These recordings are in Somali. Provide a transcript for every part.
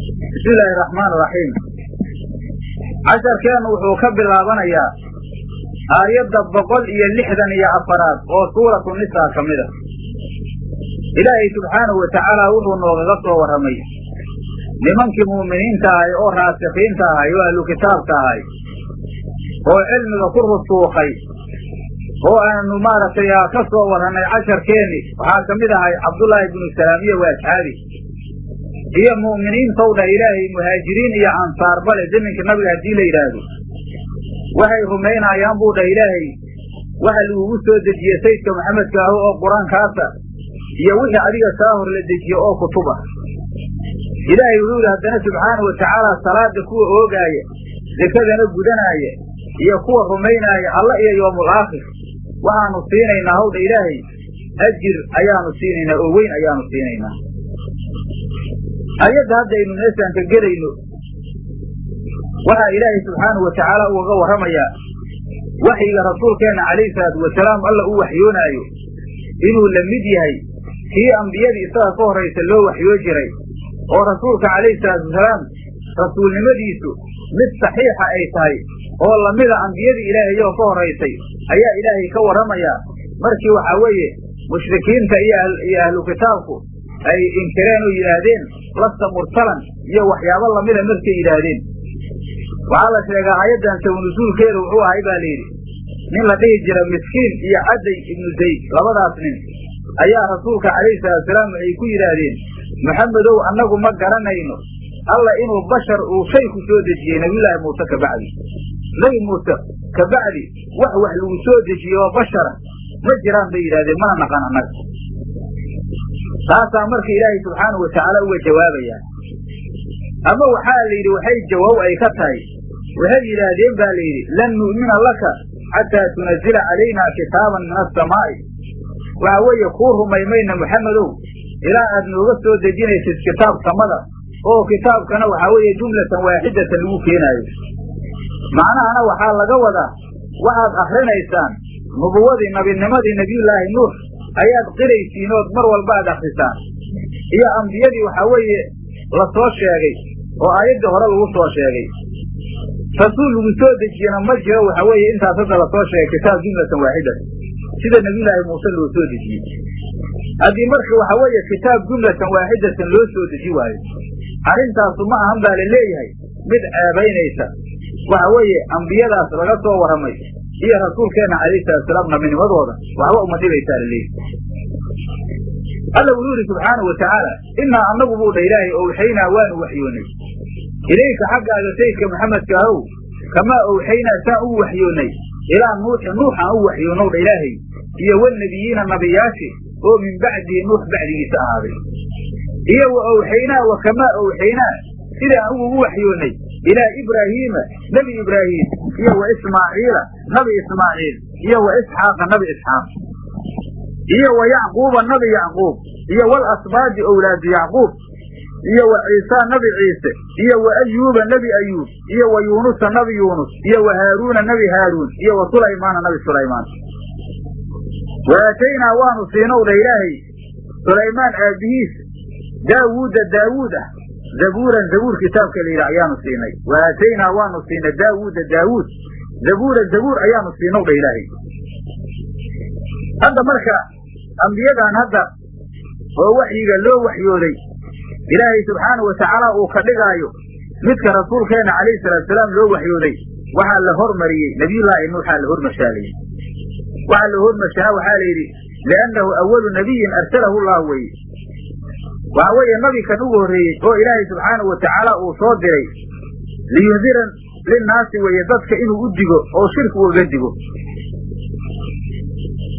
bismi illaahi raxmaan raxiim casharkeennu wuxuu ka bilaabanayaa aayadda boqol iyo lixdan iyo afaraad oo suuratu nisaa ka mid a. Ilaahay subxaanahu watacaala wuxuu noogaga soo warramay. Nimankii mu'miniinta ahay oo raasikiinta ahay oo ahlu kitaabka ahay oo cilmiga ku rusuukay oo aanu maaragtay ka soo warrannay casharkeenni waxaa ka mid ahay cabdullaahi binu salaamiya waa asxaabi iyo mu'miniintow dhah ilaahay muhaajiriin iyo ansaar bale zaminka nabiga haddii la yidhaahdo. Waxay rumaynayaan buu dhah ilaahay. Waxa lagugu soo dejiye sayidka maxamedka ahu oo qur'aankaasa iyo wixii adiga kaa hor la dejiye oo kutub ah ilaahay wuxuu yidhi haddana subxaana wa tacaala salaada kuwa oogaaya sekadana gudanaaya iyo kuwa rumaynaaya alla iyo yoomul aakhir. Waxaanu siinaynaa hawdha ilaahay. Ajir ayaanu siinaynaa oo weyn ayaanu siinaynaa ayadda hadda aynu meeshaan ka gelayno waxaa ilaahay subxaanahu wa tacaala ugaga warramayaa waxyiga rasuulkeenna calayhi salaatu wasalaam alla u waxyoonaayo inuu la mid yahay kii ambiyadii isaga ka horraysa loo waxyoo jiray oo rasuulka calayhi salaatu wasalaam rasuulnimadiisu mid saxiixa ay tahay oo lamida ambiyadii ilaahayoo ka horraysay ayaa ilaahay ka warramayaa. Markii waxaa weeye mushrikiinta iyo ahlu kitaabku ay inkireen oo yidhaahdeen lasta mursalan iyo waxyaabo lamida markay yidhaahdeen. Waxaa la sheegaa aayaddan sawnasuulkeeda wuxuu ahay baa layidhi nin la dhihi jira miskiin iyo cadday ibnu zayd labadaas nin ayaa rasuulka calayhi salaatusalaam waxay ku yidhaahdeen maxamedow annagu ma garanayno alla inuu bashar uu shay ku soo dejiyey nabiyullaahi muuse ka bacdi. Nebi muuse ka bacdi wax wax lagu soo dejiyey oo bashara ma jiraan bay yidhahdeen mana naqan annaga taasaa marka ilaahay subxaanahu watacaala uga jawaabayaa ama waxaa la yidhi waxay jawaab ay ka tahay. Waxay yidhaahdeen baa la yidhi lan nu'mina laka xataa tunazila calaynaa kitaaban min asamaa'i waxa weeye kuu rumaymayna maxamedow ilaa aad nooga soo dejinaysid kitaab samada. Oo kitaabkana waxaa weeye jumlatan waaxidatan lagu keenaayo macnahana waxaa laga wadaa waxaad akrinaysaan nubuwadii nabinimadii nebiyullaahi nuux ayaad qiraysiin ood mar walba aad akrisaan iyo ambiyadii waxaa weeye la soo sheegay oo aayaddii hore lagu soo sheegay. Rasuul lagu soo dejiyena ma jiro waxa weeye intaas hadda la soo sheegay kitaab jumlatan waaxidatan sida nebiyullaahi muuse loo soo dejiyey. Haddii marka waxa weeye kitaab jumlatan waaxidatan loo soo deji waayo arrintaasu ma ahan baa la leeyahay mid ceebaynaysa. Waxa weeye ambiyadaas laga soo warramay iyo rasuulkeenna calayhi salatusalaam nabinimadooda waxba uma dhibaysaa la leeyahay. Alla wuxuu yidhi subxaanahu wa tacaala innaa annagu buu dha ilaahay owxaynaa waanu waxyoonnay ilayka xaggaaga sayidka maxamedka ahow kamaa owxaynaa saan u waxyoonnay ilaa nuuxi nuux aan u waxyoonow dha ilaahay iyo walnebiyiina nabiyaashi oo min bacdihi nuux bacdigiisa ahaaday. Iyo wa owxaynaa wa kamaa owxaynaa sidaan ugu ugu waxyoonnay ilaa ibraahiima nebi ibraahiim iyo wa ismaaciila nabi ismaaciil iyo wa isxaaqa nabi isxaaq iyo wa yacquuba nabi yacquub iyo wal asbaadi owlaadu yacquub iyo wa ciisaa nabi ciise iyo wa ayuuba nebi ayuub iyo wa yuunusa nabi yuunus iyo wa haaruuna nebi haaruun iyo wa sulaymaana nabi sulaymaan. Wa aataynaa waanu siinow dha ilaahay sulaymaan aabbihiis daawuuda daawuud ah zabuuran zabuur kitaabka la yidhi ayaanu siinay. Wa aataynaa waanu siinay daawuuda daawuud zabuura zabuur ayaanu siinow dha ilaahay. Hadda marka ambiyadan hadda oo waxyiga loo waxyooday ilaahay subxaanahu watacaala uu ka dhigaayo midka rasuulkeenna calayhi salaatusalaam loo waxyooday waxaa la hormariyey nabiyullaahi nuuxaa la hormashaalayey waxaa la hormashaa waxaa la yidhi liannahu awalu nabiyin arsalahu llahu weye waxaa weeye nabi kan ugu horreeyey oo ilaahay subxaanahu watacaala uu soo diray liyundira linnaasi weeye dadka inuu u digo oo shirki ugaga digo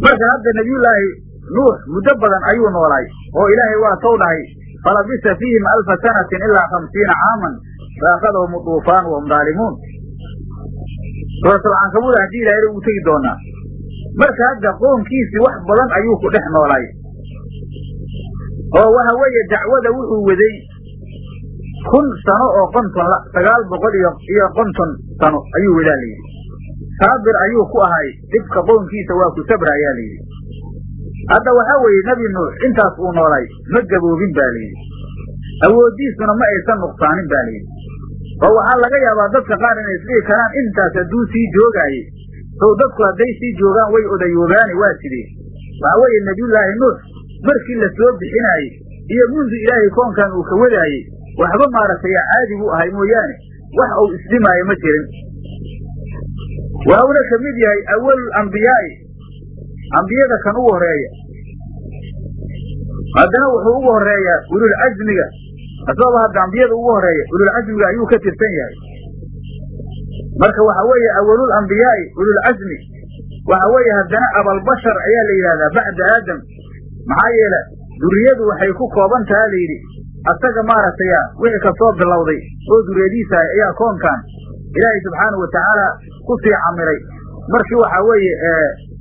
marka hadda nebiyullaahi nuux muddo badan ayuu noolaay oo ilaahay waa sow dhahay falabisa fiihim alfa sanatin ilaa khamsiina caaman faakadahum duufaan wahum daalimuun suuratalcankabuud haddii ilahay ugu tegi doonaa marka hadda qoonkiisii wax badan ayuu ku dhex noolaay oo waxa weeye dacwada wuxuu waday kun sano oo konton sagaal boqol iyo iyo konton sano ayuu wadaa la yidhi. Saabir ayuu ku ahay dhibka qoonkiisa waa ku sabra ayaa la yidhi. Hadda waxaa weeye nebi nuux intaas uu noolay ma gaboobin ba layidhi awooddiisuna ma aysan nuqsaanin ba layidhi oo waxaa laga yaabaa dadka qaar inay isdhihi karaan intaas hadduu sii joogaayey sow dadku hadday sii joogaan way odayoobaani waa sidee waxa weeye nebiyullaahi nuux markii la soo bixinaayey iyo mundu ilaahay koonkan uu ka wadaayey waxba maaragtay caadi buu ahay mooyaane. Wax uu isdhimaayo ma jirin. Waxauna ka mid yahay awalul ambiyaa'i ambiyada kan ugu horreeya haddana wuxuu ugu horeeyaa ululcasmiga asagaba hadda ambiyada ugu horreeya ululcasmiga ayuu ka tirsan yahay. Marka waxa weeye awalul ambiyaa'i ululcasmi waxa weeye haddana abalbashar ayaa la yidhahdaa bacda aadam. Maxaa yeele duriyadu waxay ku kooban taha la yidhi asaga maaragtay wixii ka soo bilowday oo duriyadiisa ayaa koonkan ilaahay subxaanau watacaala ku sii camiray. Markii waxaa weeye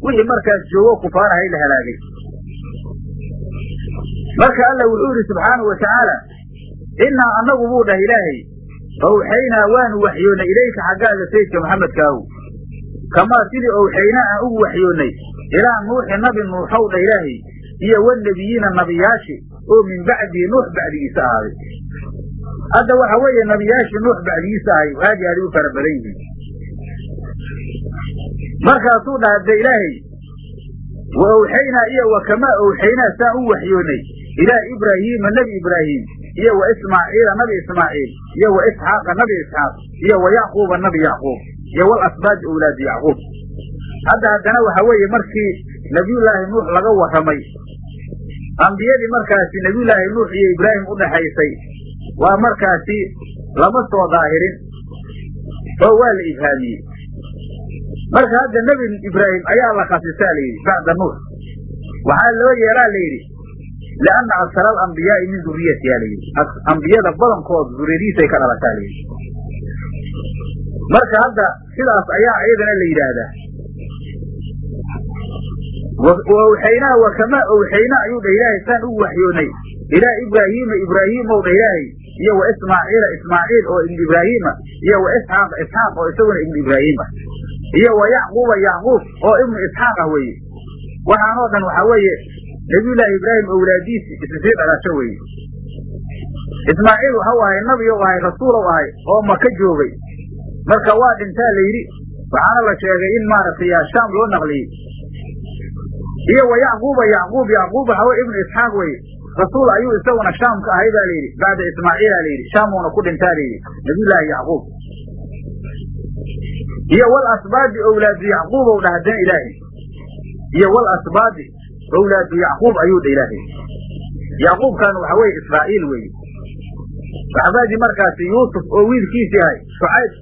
wixii markaas joogo kufaarahay la halaagay. Marka alla wuxuu yidhi subxaanau watacaala innaa annagu buu dhah ilaahay owxaynaa waanu waxyoonnay ilayka xaggaaga sayidka maxamedkaahu kamaa sidii owxaynaa aan ugu waxyoonnay ilaa nuuxi nabi nuuxow dha ilaahay iyo wanebiyiina nabiyaashi oo min bacdii nuux bacdigiisa ahaaday hadda waxa weeye nabiyaashii nuux bacdigiisa ahay aad iyo aad u fara badan yihiin. Markaasuu dhaha de ilaahay wa owxaynaa iyo wa kamaa owxaynaa saan u waxyoonnay ilaa ibraahiima nebi ibraahim iyo wa ismaaciila nabi ismaaciil iyo wa isxaaqa nabi isxaaq iyo wa yacquuba nabi yacquub iyo wal asbaadi owlaadi yacquub hadda haddana waxa weeye markii nebiyullaahi nuux laga warramay ambiyadii markaasi nebiyullaahi nuux iyo ibraahim u dhaxaysay waa markaasi lama soo daahirin oo waa la ibhaamiyey marka hadda nebi ibraahim ayaa la khasisaa la yidhi bacda nuux. Waxaa loo yeelaa la yidhi lianna aksara alambiyaai min duriyatiha la yidhi. Ambiyada badankood duriyadiisay ka dhalataa la yidhi. Marka hadda sidaas ayaa iyadana la yidhaahdaa wawxaynaa wa kamaa owxaynaa ayuu dha ilaahay saan ugu waxyoonnay ilaa ibraahiima ibraahiimow dha ilaahay iyo wa ismaaciila ismaaciil oo ibnu ibraahiima iyo wa isxaaq isxaaq oo isaguna ibnu ibraahiima iyo wa yacquuba yacquub oo ibnu isxaaq ah weeye. Waxaanoo dhan waxaa weeye nabiyullaahi ibraahim owlaadiisi isisii dhalasho weeye. Ismaaciil waxau ahay nabiyow ahay rasuulow ahay oo maka joogay. Marka waa dhintaa la yidhi waxaana la sheegay in maaragtay shaam loo naqliyey iyo wa yacquuba yacquub yacquub waxa wey ibnu isxaaq weye rasuul ayuu isaguna shaam ahay ba layidhi bacda ismaaciila layidhi shaamuuna ku dhintaa layidhi nabiyullaahi yacquub. Iyo wal asbaadi owlaadu yacquubow dha haddana ilaahay. Iyo wal asbaadi owlaadu yacquub ayuu dha ilaahay. Yacquubkan waxa weye israa'iil weye saxaabadii markaasi yuusuf oo wiilkiisi ahay shucayb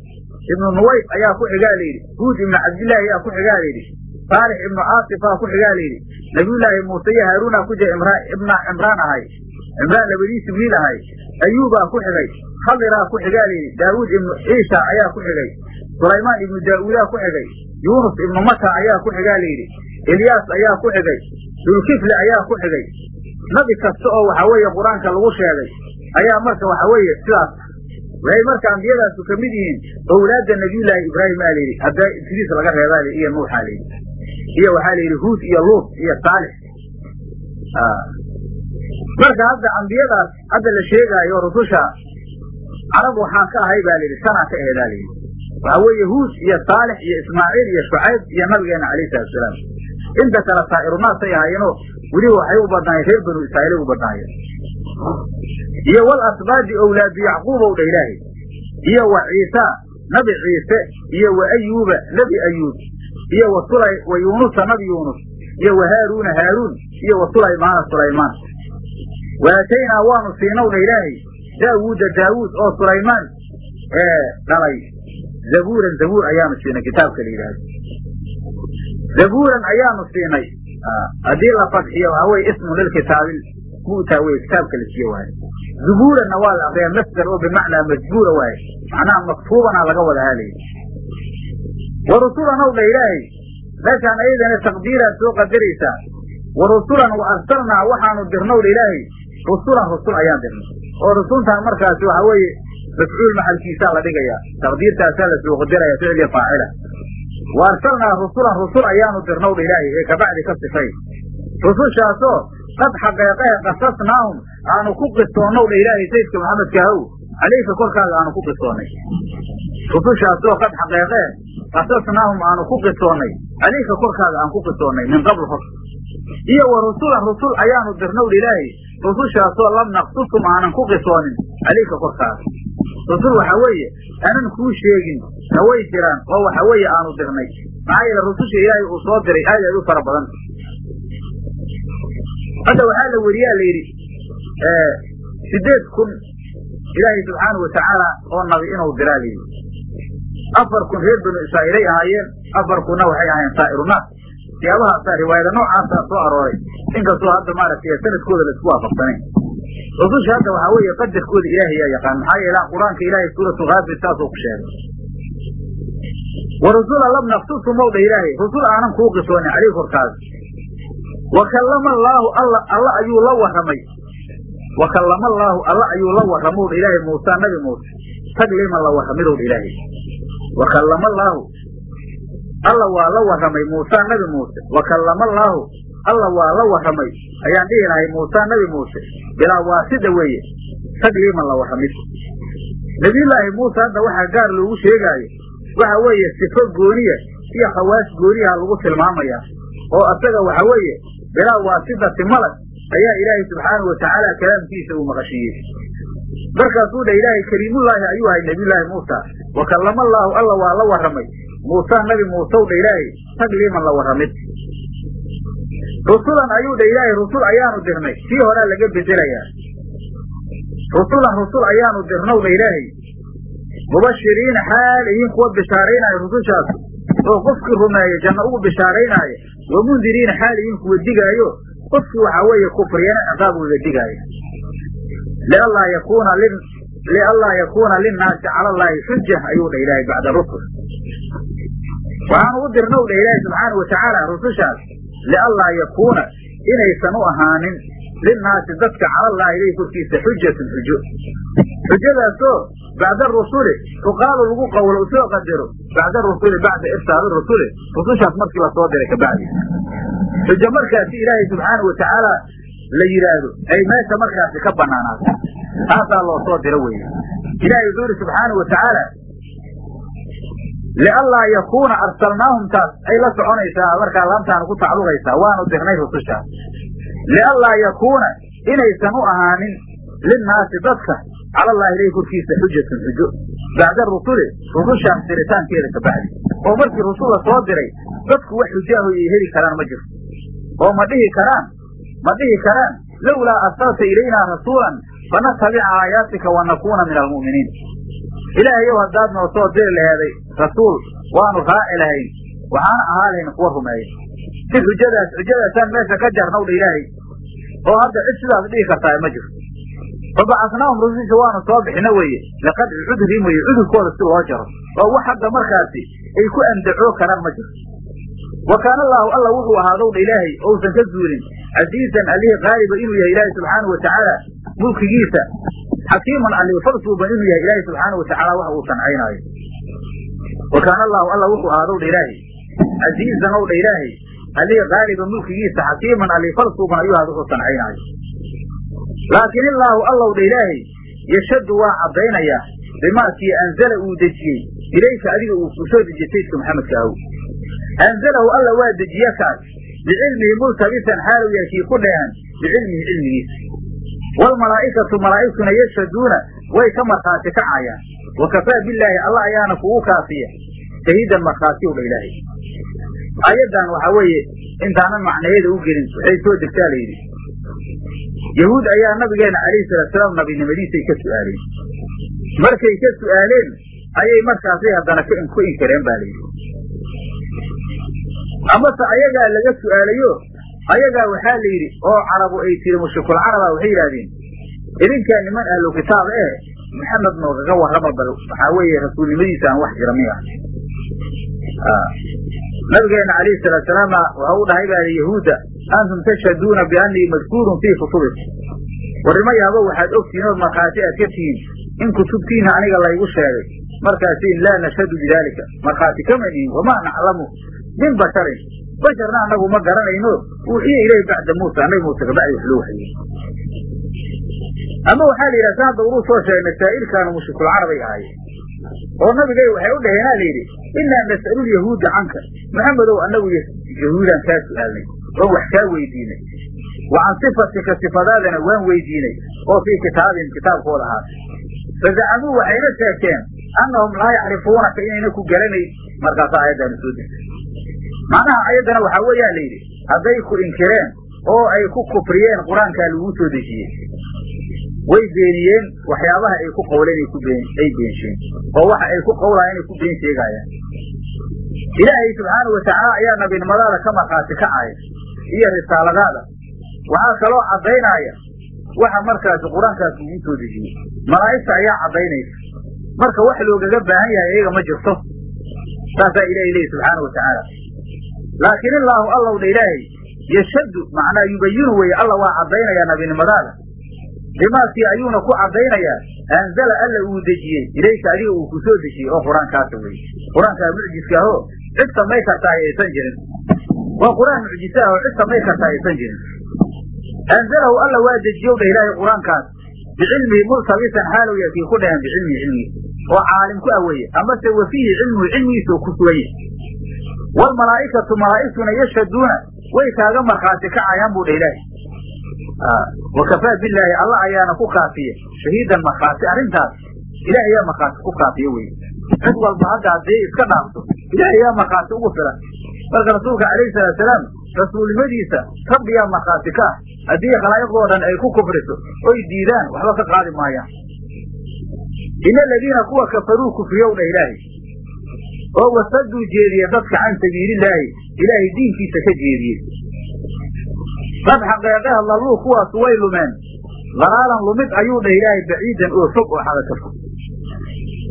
ibnu nuwayb ayaa ku xigaa layidhi huud ibnu cabdillaahi ayaa ku xigaa layidhi saalix ibnu caasifaa ku xigaa layidhi nabiyullaahi muuse iyo haaruunaa ku jira ibna cimraan ahay. Cimraan labadiisi wiil ahay. Ayuubaa ku xigay. Khadiraa ku xigaa layidhi daawuud ibnu ciisa ayaa ku xigay. Sulaymaan ibnu daa'uudaa ku xigay. Yuunus ibnu mata ayaa ku xigaa layidhi ilyaas ayaa ku xigay. Dulkifli ayaa ku xigay. Nabi kasta oo waxa weeye qur'aanka lagu sheegay ayaa marka waxa weeye sidaas. Waxay marka ambiyadaasu ka mid yihiin owlaadda nabiyullaahi ibraahim aa layidhi hadda idriis laga reebaa iyo nuuxaa layidhi iyo waxaa la yidhi huud iyo luut iyo saalix. Marka hadda ambiyadaas hadda la sheegaayo rususha carab waxaa ka ahay ba layidhi sanaa ka aheedaa layidhi waxaa weeye huud iyo saalix iyo ismaaciil iyo shucayb iyo nabigeena calayhi salatu salaam. Inta kale saa'irunaasay ahaayeenoo weliba waxay u badnaayeen reer banu israa'iilay u badnaayeen. Iyo wal asbaadi owlaadu yacquubow dha ilaahay. Iyo wa ciisa nabi ciise iyo wa ayuuba nebi ayuub iyo wa yuunusa nabi yuunus iyo wa haaruuna haaruun iyo wa sulaymaana sulaymaan. Waataynaa waanu siinowna ilaahay daawuuda daawuud oo sulaymaan dhalay. Zabuuran zabuur ayaanu siinay kitaabka la yidhaahdo. Zabuuran ayaanu siinay. Haddii la fadxiyo waxaa weye ismu lilkitaabi mu'taa weye kitaabka la siiye waaye. Zubuuranna waa la akriyaa masdar oo bimacnaa majbuura waaye. Macnaha maktuubana laga wada haalayay wa rusulan ow dha ilaahay meeshaan ayadana taqdiiraad soo qadaraysaa wa rusulan wa arsalnaa waxaanu dirnow dha rusulan rusul ayaan dirnay oo rusultaan markaasi waxa weeye mafcuul maxalkiisaa la dhigayaa taqdiirtaasaa la soo qadaraya ficil iyo faacila. Wa arsalnaa rusulan rusul ayaanu dirnow dha ee kabacdi ka sifay rusushaasoo qad xaqeeqee qasasnaahum aanu ku qisoonnow dha ilaahay sayidka maxamedka ahow calayka korkaaga aanu ku qisoonnay rusushaasoo qad xaqeeqeen qasasnaahum aanu ku qisoonnay. Calayka korkaaga aan ku qisoonnay min qabl hor iyo wa rusulan rusul ayaanu dirnow dha ilaahay rusushaasoo lam naqsusum aanan ku qisoonin. Calayka korkaaga. Rusul waxa weeye aanan kuu sheegin na way jiraan oo waxa weeye aanu dirnay. Maxaa yeele rususha ilaahay uu soo diray aad aad u fara badan. Hadda waxaa la weriyaa la yidhi sideed kun ilaahay subxaanau watacaala oo nabi inuu diraa layidhi afar kun reer banu israa'iilay ahaayeen afar kunna waxay ahaayeen saa'irunaas siyaabahaasa riwaayada noocaasa soo arooray. Inkastoo hadda maaragtay sanadkooda la isku waafaqsanayn rususha hadda waxaa weeye qadarkooda ilaahay yaa yaqaan. Maxaa yeele qur'aanka ilaahay suuratu kaafir saasuu ku sheegay. Wa rusula lam naqsusum mawdha ilaahay. Rusul aanan kuu qisoonin caleyh korkaaga wa kallama allaahu alla alla ayuu la warramay. Wa kallama allaahu alla ayuu la warramowdha ilaahay muusa nabi muuse. Tagliiman la warramidowdha ilaahay wa kallama allaahu alla waa la warramay muusa nabi muuse. Wa kallama allaahu alla waa la warramay. Ayaan dhihi lahay muusa nabi muuse. Bilaa waasida weeye. Tagliiman la warramid. Nebiyullaahi muuse hadda waxaa gaar loogu sheegaayo. Waxa weeye sifo gooniya iyo khawaas gooniyaha lagu tilmaamayaa oo asaga waxa weeye bilaa waasidati malag ayaa ilaahay subxaanau watacaala kalaamkiisa uu maqashiiyey markaasuu dha ilaahay kariimullaahi ayuu ahay nebiyullaahi muusa. Wa kallama allaahu alla waa la warramay. Muusa nabi muusew dha ilaahay tagliiman la warramid. Rusulan ayuu dha ilaahay rusul ayaanu dirnay. Sii horaa laga bedelayaa. Rusulan rusul ayaanu dirnow dha ilaahay mubashiriina xaal ihiin kuwa bishaaraynaayo rusushaas. Oo qofkii rumeeya janno ugu bishaaraynaayo wa mundiriina xaal ihiin kuwa digaayo. Qofkii waxaa weeye kufriyana ciqaab ugaga digaayo lianlaa yakuuna lin lianlaa yakuuna linnaasi cala allaahi xuja ayuu dha ilaahay bacda rusul waxaanu u dirnow dha ilaahay subxaanau watacaala rusushaas lianlaa yakuuna inaysan u ahaanin linnaasi dadka calallaahi ilay korkiisa xujatun xujo xujadaasoo bacda rusuli tuqaalu lagu qawlo u soo qadaro bacda rusuli bacda irsaali rusuli rusushaas markii la soo diray kabacdi xujo markaasi ilaahay subxaana watacaala la yidhaahdo ay meesha markaasi ka banaanaato taasaa loo soo diro weeye. Ilahay wuxuu yidhi subxaana watacaala lianlaa yakuuna arsalnaahum taas ay la soconaysaa markaa laamtaanu ku tacluqaysaa waanu dirnay rusushaas lianlaa yakuuna inaysan u ahaanin linnaasi dadka cala allahi ilayh korkiisa xujatun xujo. Bacda rusuli rusushaas diritaankeeda kabacdi oo markii rusul la soo diray dadku wax xujaaho ay heli karaan ma jirto. Oo ma dhihi karaan ma dhihi karaan lowlaa arsalta ilaynaa rasuulan fanatabica aayaatika wanakuuna min almu'miniin. Ilaahayow haddaad noo soo diri laheeday rasuul waanu raaci lahayn waxaana ahaa lahayn kuwa rumeeya si xujadaas xujadaasaan meesha ka jarnawdha ilaahay oo hadda cid sidaas dhihi kartaa ma jirto. Fabacasnaahum rususha waanu soo bixina weeye liqadci cudurihim weye cudurkooda si loo jaro oo wax hadda markaasi ay ku andacoo karaan ma jirto wa kaana allaahu alla wuxuu ahaadowdha ilaahay ousan ka zuulin casiizan allihii qaaliba inuu yahay ilaahay subxaanau watacaala mulkigiisa. Xakiiman alli farsuuban inuu yahay ilaahay subxaanau watacaala wax uu sancaynaayo wa kaana allaahu alla wuxuu ahaadowdha ilaahay casiizan owdha ilaahay allihii qaaliba mulkigiisa. Xakiiman alli farsuuban ayuu ahaad wuxuu sancaynaayo laakiin illaahu allowdha ilaahay yashaddu waa caddaynayaa bimaakii anzala uu dejiyey ilayka adiga uu ku soo dejiye saydka maxamedka ahow anzalahu alla waa dejiye kaas bicilmihi multabisan xaalu yahay ku dheehan bicilmihi cilmigiisa waalmalaa'ikatu malaa'igtuna yashhaduuna way ka markhaati kacayaan wa kafaa billaahi alla ayaana kugu kaafiya shahiidan markhaatiyow dha ilaahay aayaddan waxaa weeye intaanan macnayeeda u gelin waxay soo degtaa layidhi yahuud ayaa nabigeena calayhi salaatusalaam nabinimadiisay ka su'aaleen markay ka su'aaleen ayay markaasay haddana ku inkireen ba layidhi amase ayagaa laga su'aalayo? Ayagaa waxaa la yidhi oo carabu ay tiri mushrikul caraba waxay yidhahdeen idinkaa niman ahlu kitaab eh maxamed noogaga warrama bal waxaa weeye rasuulnimadiisa aan wax jira miya. Nabigeena calayhi salaatusalaama waxa u dhahay baa yahuudda antum tashhaduuna biannii madkuurun fii kutubikum warrimo yaabo waxaad ogtihiin ood markhaati aad ka tihiin in kutubtiina aniga laygu sheegay markaasiin laa nashhadu bidaalika markhaati kama nihin wamaa naclamu min basharin basharna annagu ma garanayno. Uuxiya ilayhi bacda muusa annabi muuse kabacdi wax loo waxyey ama waxaa la yidhaha si hadda uruu soo sheegnay saa'ilkaanu mushrikuulcarabay ahaayeen. Oo nabigay waxay u dhaheenaa la yidhi inaa nas'alulyahuuda canka. Maxamedow annagu yahuudaan kaa su'aalnay oon wax kaa weydiinay. Wa can sifatika sifadaadana waan weydiinay. Oo fii kitaabihim kitaabkooda ahaatay fazacamuu waxayna sheegteen annahum laa yacrifuunaka inayna ku garanayn markaasa aayaddaanu soo degtay macnaha ayaddana waxaa weeyaa la yidhi hadday ku inkireen oo ay ku kufriyeen qur'aankaa laguu soo dejiyey way beeniyeen waxyaabaha ay ku qowleen ay beenshiin oo waxa ay ku qowlayan inay ku been sheegaayaan ilaahay subxaanau watacaala ayaa nabinimadaada ka markhaati kacaya iyo risaaladaada. Waxaa kaloo caddaynaya waxa markaasi qur'aankaas laguu soo dejiyey. Malaa'igta ayaa caddaynaysa. Marka wax loogaga baahan yahay iyaga ma jirto. Saasaa ilahay leeyi subxaana wa tacaala laakiin illaahu allow dha ilaahay yashaddu macnaa yubayinu weeye alla waa caddaynayaa nabinimadaada. Bimaakii ayuuna ku caddaynayaa anzala alla uu dejiyey ilayka adiga uu ku soo dejiyey oo qur'aankaasa weye qur'aankaa mucjiska ahoo cid samay kartaa aysan jirin. Waa qur'aan mucjise ah oo cid samay kartaa aysan jirin. Anzalahu alla waa dejiyow dha ilaahay qur'aankaas. Bicilmihi multabisan xaalow ya kii ku dhaheen bicilmihi cilmigiisa oo caalim ku ah weeye amase wa fiihi cilmuhu cilmigiisa oo ku sugan yahay waalmalaa'ikatu malaa'igtuna yashhaduuna way kaaga markhaati kacayaan buu dha ilaahay wakafaa bilaahi alla ayaana ku kaafiya shahiidan markhaati arrintaas ilaah ayaa markhaati ku kaafiya weye cid walba hadda haddii iska dhaafto ilaah ayaa markhaati ugu filan. Marka rasuulka calayhi salaatusalaam rasuulnimadiisa rabbiyaa markhaati ka ah. Haddii khalaa'iqdoo dhan ay ku kufriso oy diidaan waxba ka qaadi maayaan. Ina aladiina kuwa kafaruu kufriyow dha ilaahay oo wasaduu jeediye dadka can sabiilillaahi ilaahay diinkiisa ka jeediyey dad xaqeeqeha lalluu kuwaas way lumeen. Dalaalan lumid ayuu dhah ilaahay baciidan oo fog oo xaga ka fog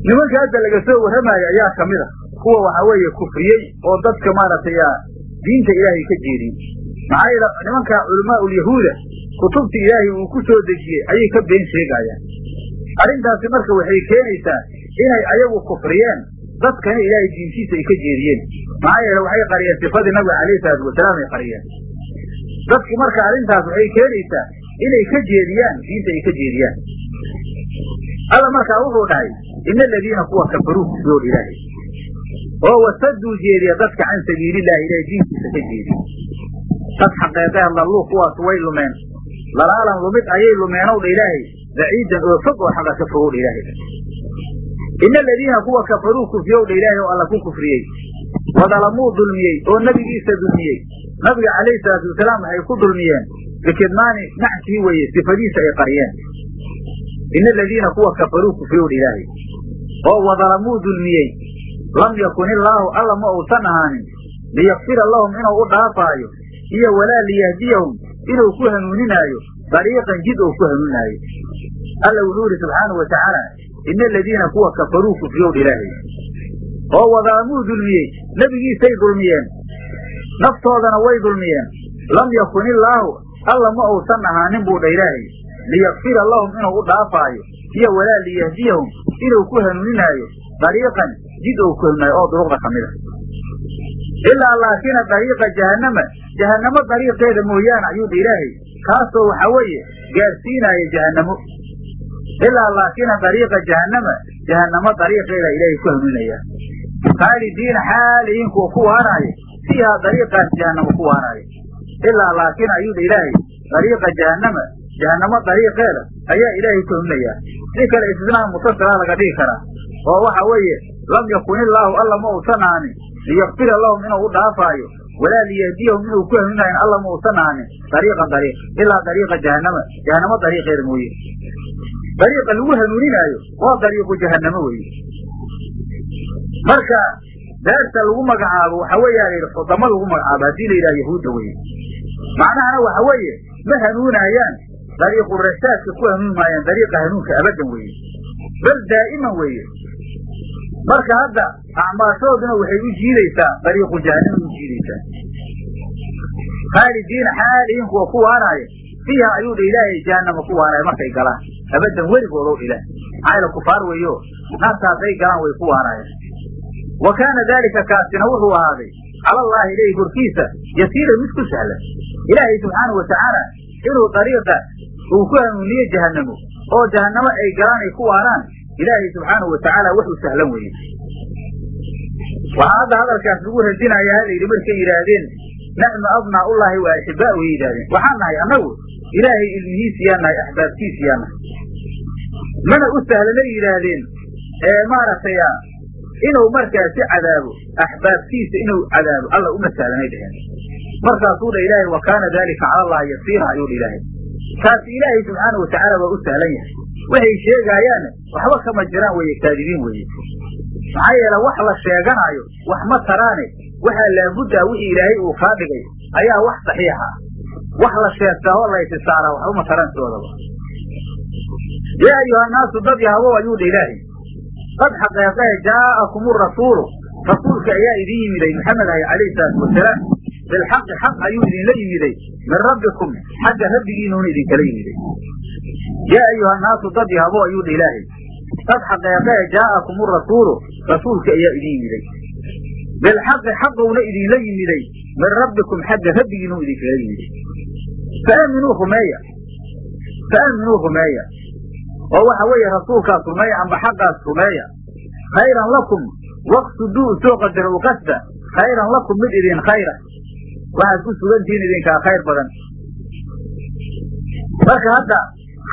nimanka hadda laga soo warramaayo ayaa ka mid a kuwa waxaa weeye kufriyey oo dadka maaragtay diinta ilaahay ka jeediyey maxaa yeele nimanka culamaa ulyahuuda kutubta ilaahay uu ku soo dejiyey ayay ka been sheegaayaan arrintaasi marka waxay keenaysaa inay ayagu kufriyeen dadkana ilaahay diintiisa ay ka jeediyeen. Maxaa yeele waxay qariyeen sifadii nabiga calayhi salaatu wasalaam ay qariyeen. Dadki marka arrintaas waxay keenaysaa inay ka jeediyaan diinta ay ka jeediyaan. Alla markaa wuxuu dhahay ina aladiina kuwa kafaruu kufriyow ilaahay. Oo wasaduu jeediya dadka can sabiilillahi ilahay diinkiisa ka jeediya. Dad xaqeeqeha lalluu kuwaas way lumeen. Lalaalan lumid ayay lumeenow dha ilaahay. Baciidan oo fog oo xaqa ka fogow dha ilaahay ina aladiina kuwa kafaruu kufriyow dha ilaahay oo alla ku kufriyey. Wadalamuu dulmiyey. Oo nebigiisa dulmiyey. Nabiga calayhi salaatu wasalaam waxay ku dulmiyeen. Bikidmaani nackii weeye sifadiisa ay qariyeen ina aladiina kuwa kafaruu kufriyow dha ilaahay oo wadalamuu dulmiyey. Lam yakun illaahu alla ma uusan ahaanin. Liyakfira lahum inuu u dhaafaayo. Iyo walaa liyahdiyahum inuu ku hanuuninaayo. Dariiqan jid ou ku hanuuninaayo alla wuxuu yidhi subxaanau watacaala ina aladiina kuwa kafaruu kufriyow dha ilaahay oo wadalamuu dulmiyey nebigiisay dulmiyeen naftoodana way dulmiyeen lam yakun illaahu alla ma uusan ahaanin buu dha ilaahay liyakfira lahum inuu u dhaafaayo iyo walaa liyahdiyahum inuu ku hanuuninaayo dariiqan jid ou ku hanuuninaayo oo duruqda ka mid a ilaa laakina dariiqa jahannama jahannamo dariiqeeda mooyaane ayuu dha ilaahay kaasoo waxaa weeye gaarsiinaaya jahannamo ilaa laakina dariiqa jahannama jahannamo dariiqeeda ilaahay ku hanuuninaya khaalidiina xaalihiin kuwa ku waanaayo fiihaa dariiqaas jahannamo ku waanaayo ilaa laakin ayuu dha ilaahay dariiqa jahannama jahannamo dariiqeeda ayaa ilaahay ku hanuuninaya si kale istisnaa mutasila laga dhigi karaa oo waxa weeye lam yakun illaahu alla ma uusan ahaanin liyakfira lahum inuu u dhaafaayo walaa liyahdiyahum inuu ku hanuuninaayo alla ma uusan ahaanin dariiqan dariiq ilaa dariiqa jahannama jahannamo dariiqeeda mooye dariiqa lagu hanuuninaayo waa dariiqu jahannamo weeye. Marka daarta lagu magacaabo waxa weeyaa layidhi xudamo lagu magacaabo haddii la yidhaha yahuudda weye macnahana waxa weeye ma hanuunaayaan dariiqu rashaadka ku hanuuni maayaan dariiqa hanuunka abadan weeye. Bal daa'iman weeye. Marka hadda acmaashooduna waxay u jiidaysaa dariiqu jahannama u jiidaysaa. Khaalidiina xaalihiin kuwa ku waanaaya fiiha ayuu dha ilaahay jahannama ku waanaya markay galaan abadan weligoodow ilaah maxayla kufaar weeyo naarta hadday galaan way ku waanaayaan wa kaana daalika kaasina wuxuu ahaaday cala allaahi ilayhi korkiisa yasiira mid ku sahlan. Ilaahay subxaanau watacaala inuu dariiqa uu ku hanuuniye jahannamo oo jahannamo ay galaan ay ku waaraan ilaahay subxaanahu watacaala wax u sahlan weeye waxaa hadda hadalkaas lagu radinaya ha layidhi markay yidhaahdeen naxnu abnaa'ullaahi wa axibaa way yidhahdeen waxaan nahay annagu ilaahay ilmihiisiyaa nahay axbaabtiisiyaa nahay mana u sahlanay yidhaahdeen? Ee maaragtay inuu markaasi cadaabo axbaabtiisa inuu cadaabo alla uma sahlanay dheheen. Markaasuu dha ilaahay wa kaana daalika cala allahi yasiira ayuu dha ilaahay. Kaasi ilaahay subxaana watacaala waa u sahlan yahay. Waxay sheegaayaanne waxba kama jiraan weeye kaadibiin weeye. Maxaa yeele wax la sheeganaayo wax ma taraane waxaa laabuddaa wixii ilaahay uu kaa dhigay ayaa wax saxiixa. Wax la sheegtaa oo la isisaaraa waxba ma sidoodaba yaa ayuhannaasu dad yahabow ayuu dha ilaahay qad xaqeeqee jaa'akum rasuulu rasuulka ayaa idin yimiday maxamed ahay calayhi salaatu wasalaam bilxaqi xaq ayuu idinla yimiday min rabbikum xagga rabbigiinuuna idinkala yimiday yaa ayuhannaasu dad yahabo ayuu dha ilaahay qad xaqeeqee jaa'akum rasuulu rasuulka ayaa idin yimiday bilxaqi xaqowna idinla yimiday min rabbikum xagga rabbigiinuu idinkala yimiday faaminuu rumeeya faaminuu rumeeya oo waxa weeye rasuulkaas rumeeya amba xaqaas rumeeya khayran lakum waqsuduu soo qadara u qasda khayran lakum mid idin khayra. Waxaad ku sugantihiin idinkaa khayr badan. Marka hadda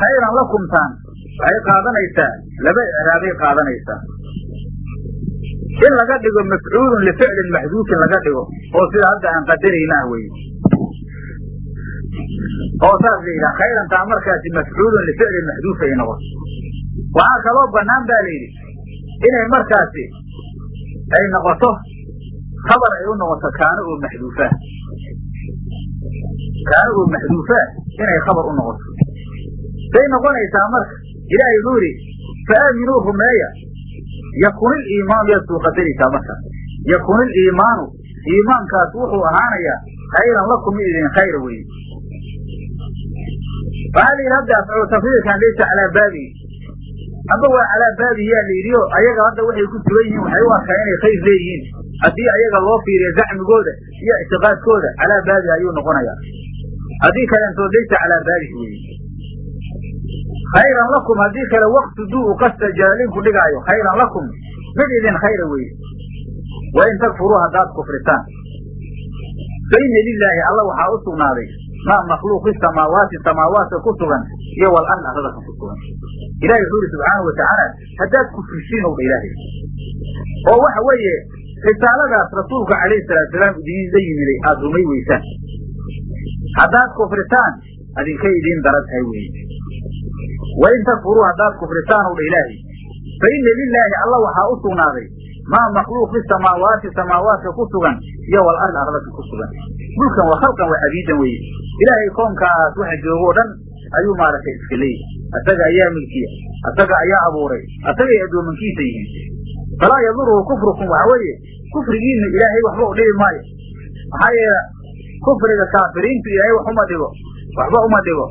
khayran lakumtaan waxay qaadanaysaa laba icraabay qaadanaysaa. In laga dhigo mafcuulun lificlin maxduufin laga dhigo oo sida hadda aan qadarayna ah weye oo saas la yidhaha khayrantaa markaasi mafcuulun lificlin maxduuf ay noqoto waxaa kaloo banaan ba la yidhi inay markaasi ay noqoto khabar ay u noqoto kaano oo maxduufaa. Kaano oo maxduufaa inay khabar u noqoto. Say noqonaysaa marka ilaahay wuxuu yidhi faaaminuu rumeeya yakun iliimaanu yaad suu qadaraysaa marka. Yakun iliimaanu iimaankaas wuxuu ahaanayaa khayran lakum idin khayra weye waxaa la yidhi hadda tafriirkan laysa calaa baabihi amba waa calaa baabihi yaa la yidhi o ayaga hadda waxay ku sugan yihiin waxay u arkaan inay khayr leeyihiin. Haddii ayaga loo fiiriyo zacmigooda iyo ictiqaadkooda calaa baabihi ayuu noqonayaa. Haddii kaleentood laysa calaa baabihi weye khayran lakum haddii kale waqtuduu u qasta jaalinku dhigaayo khayran lakum mid idin khayra weye wain takfuruu haddaad kufritaan fa ina lilaahi alla waxaa u sugnaaday maa makhluuq fi samaawaati samaawaadka ku sugan iyo wal ardi arladaka ku sugan. Ilahi wuxuu yidhi subxaanau watacaala haddaad kufrisiin ow dha ilaahay. Oo waxa weeye risaaladaas rasuulka calayhi salaatusalaam idinla yimiday aada rumay weysaan. Haddaad kufritaan adinkay idiin daran tahay weye wain takfuruu haddaad kufritaan ow dha ilaahay. Fa ina lilaahi alla waxaa u sugnaaday maa makhluuq fi samaawaati samaawaadka ku sugan iyo wal ardi arladka ku sugan. Mulkan wa khalqan wa cabiidan weye ilaahay koonkaas waxa joogo o dhan ayuu maaragtay iska leeyahy asaga ayaa milkiya asaga ayaa abuuray asagay addoomankiisa yihiin. Falaa yaduruhu kufrukum waxa weeye kufrigiina ilaahay waxba u dhibi maayo. Maxaa yeele kufriga kaafiriintu ilaahay wax uma dhigo waxba uma dhigo.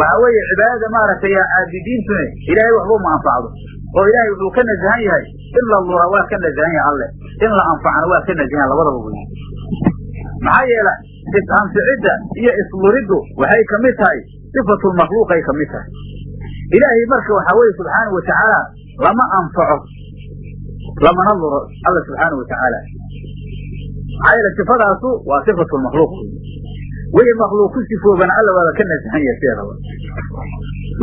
Waxa weeye cibaadada maaragtay caabidiintune ilaahay waxba uma anfacdo oo ilaahay wuxuu ka nasahan yahay in la lura waa ka nasahan yahay alle. In la anfacna waa ka nasahan labadaba wey maxaa yeele is-anficidda iyo isluriddu waxay ka mid tahay sifatulmakhluuqay ka mid tahay. Ilaahay marka waxaa weye subxaana wa tacaala lama anfaco lamana luro alla subxaana wa tacaala. Maxaa yeele sifadaasu waa sifatulmakhluuq wixii makhluuq ku sifoobana alla waaba ka nasahan yahay sideedaba.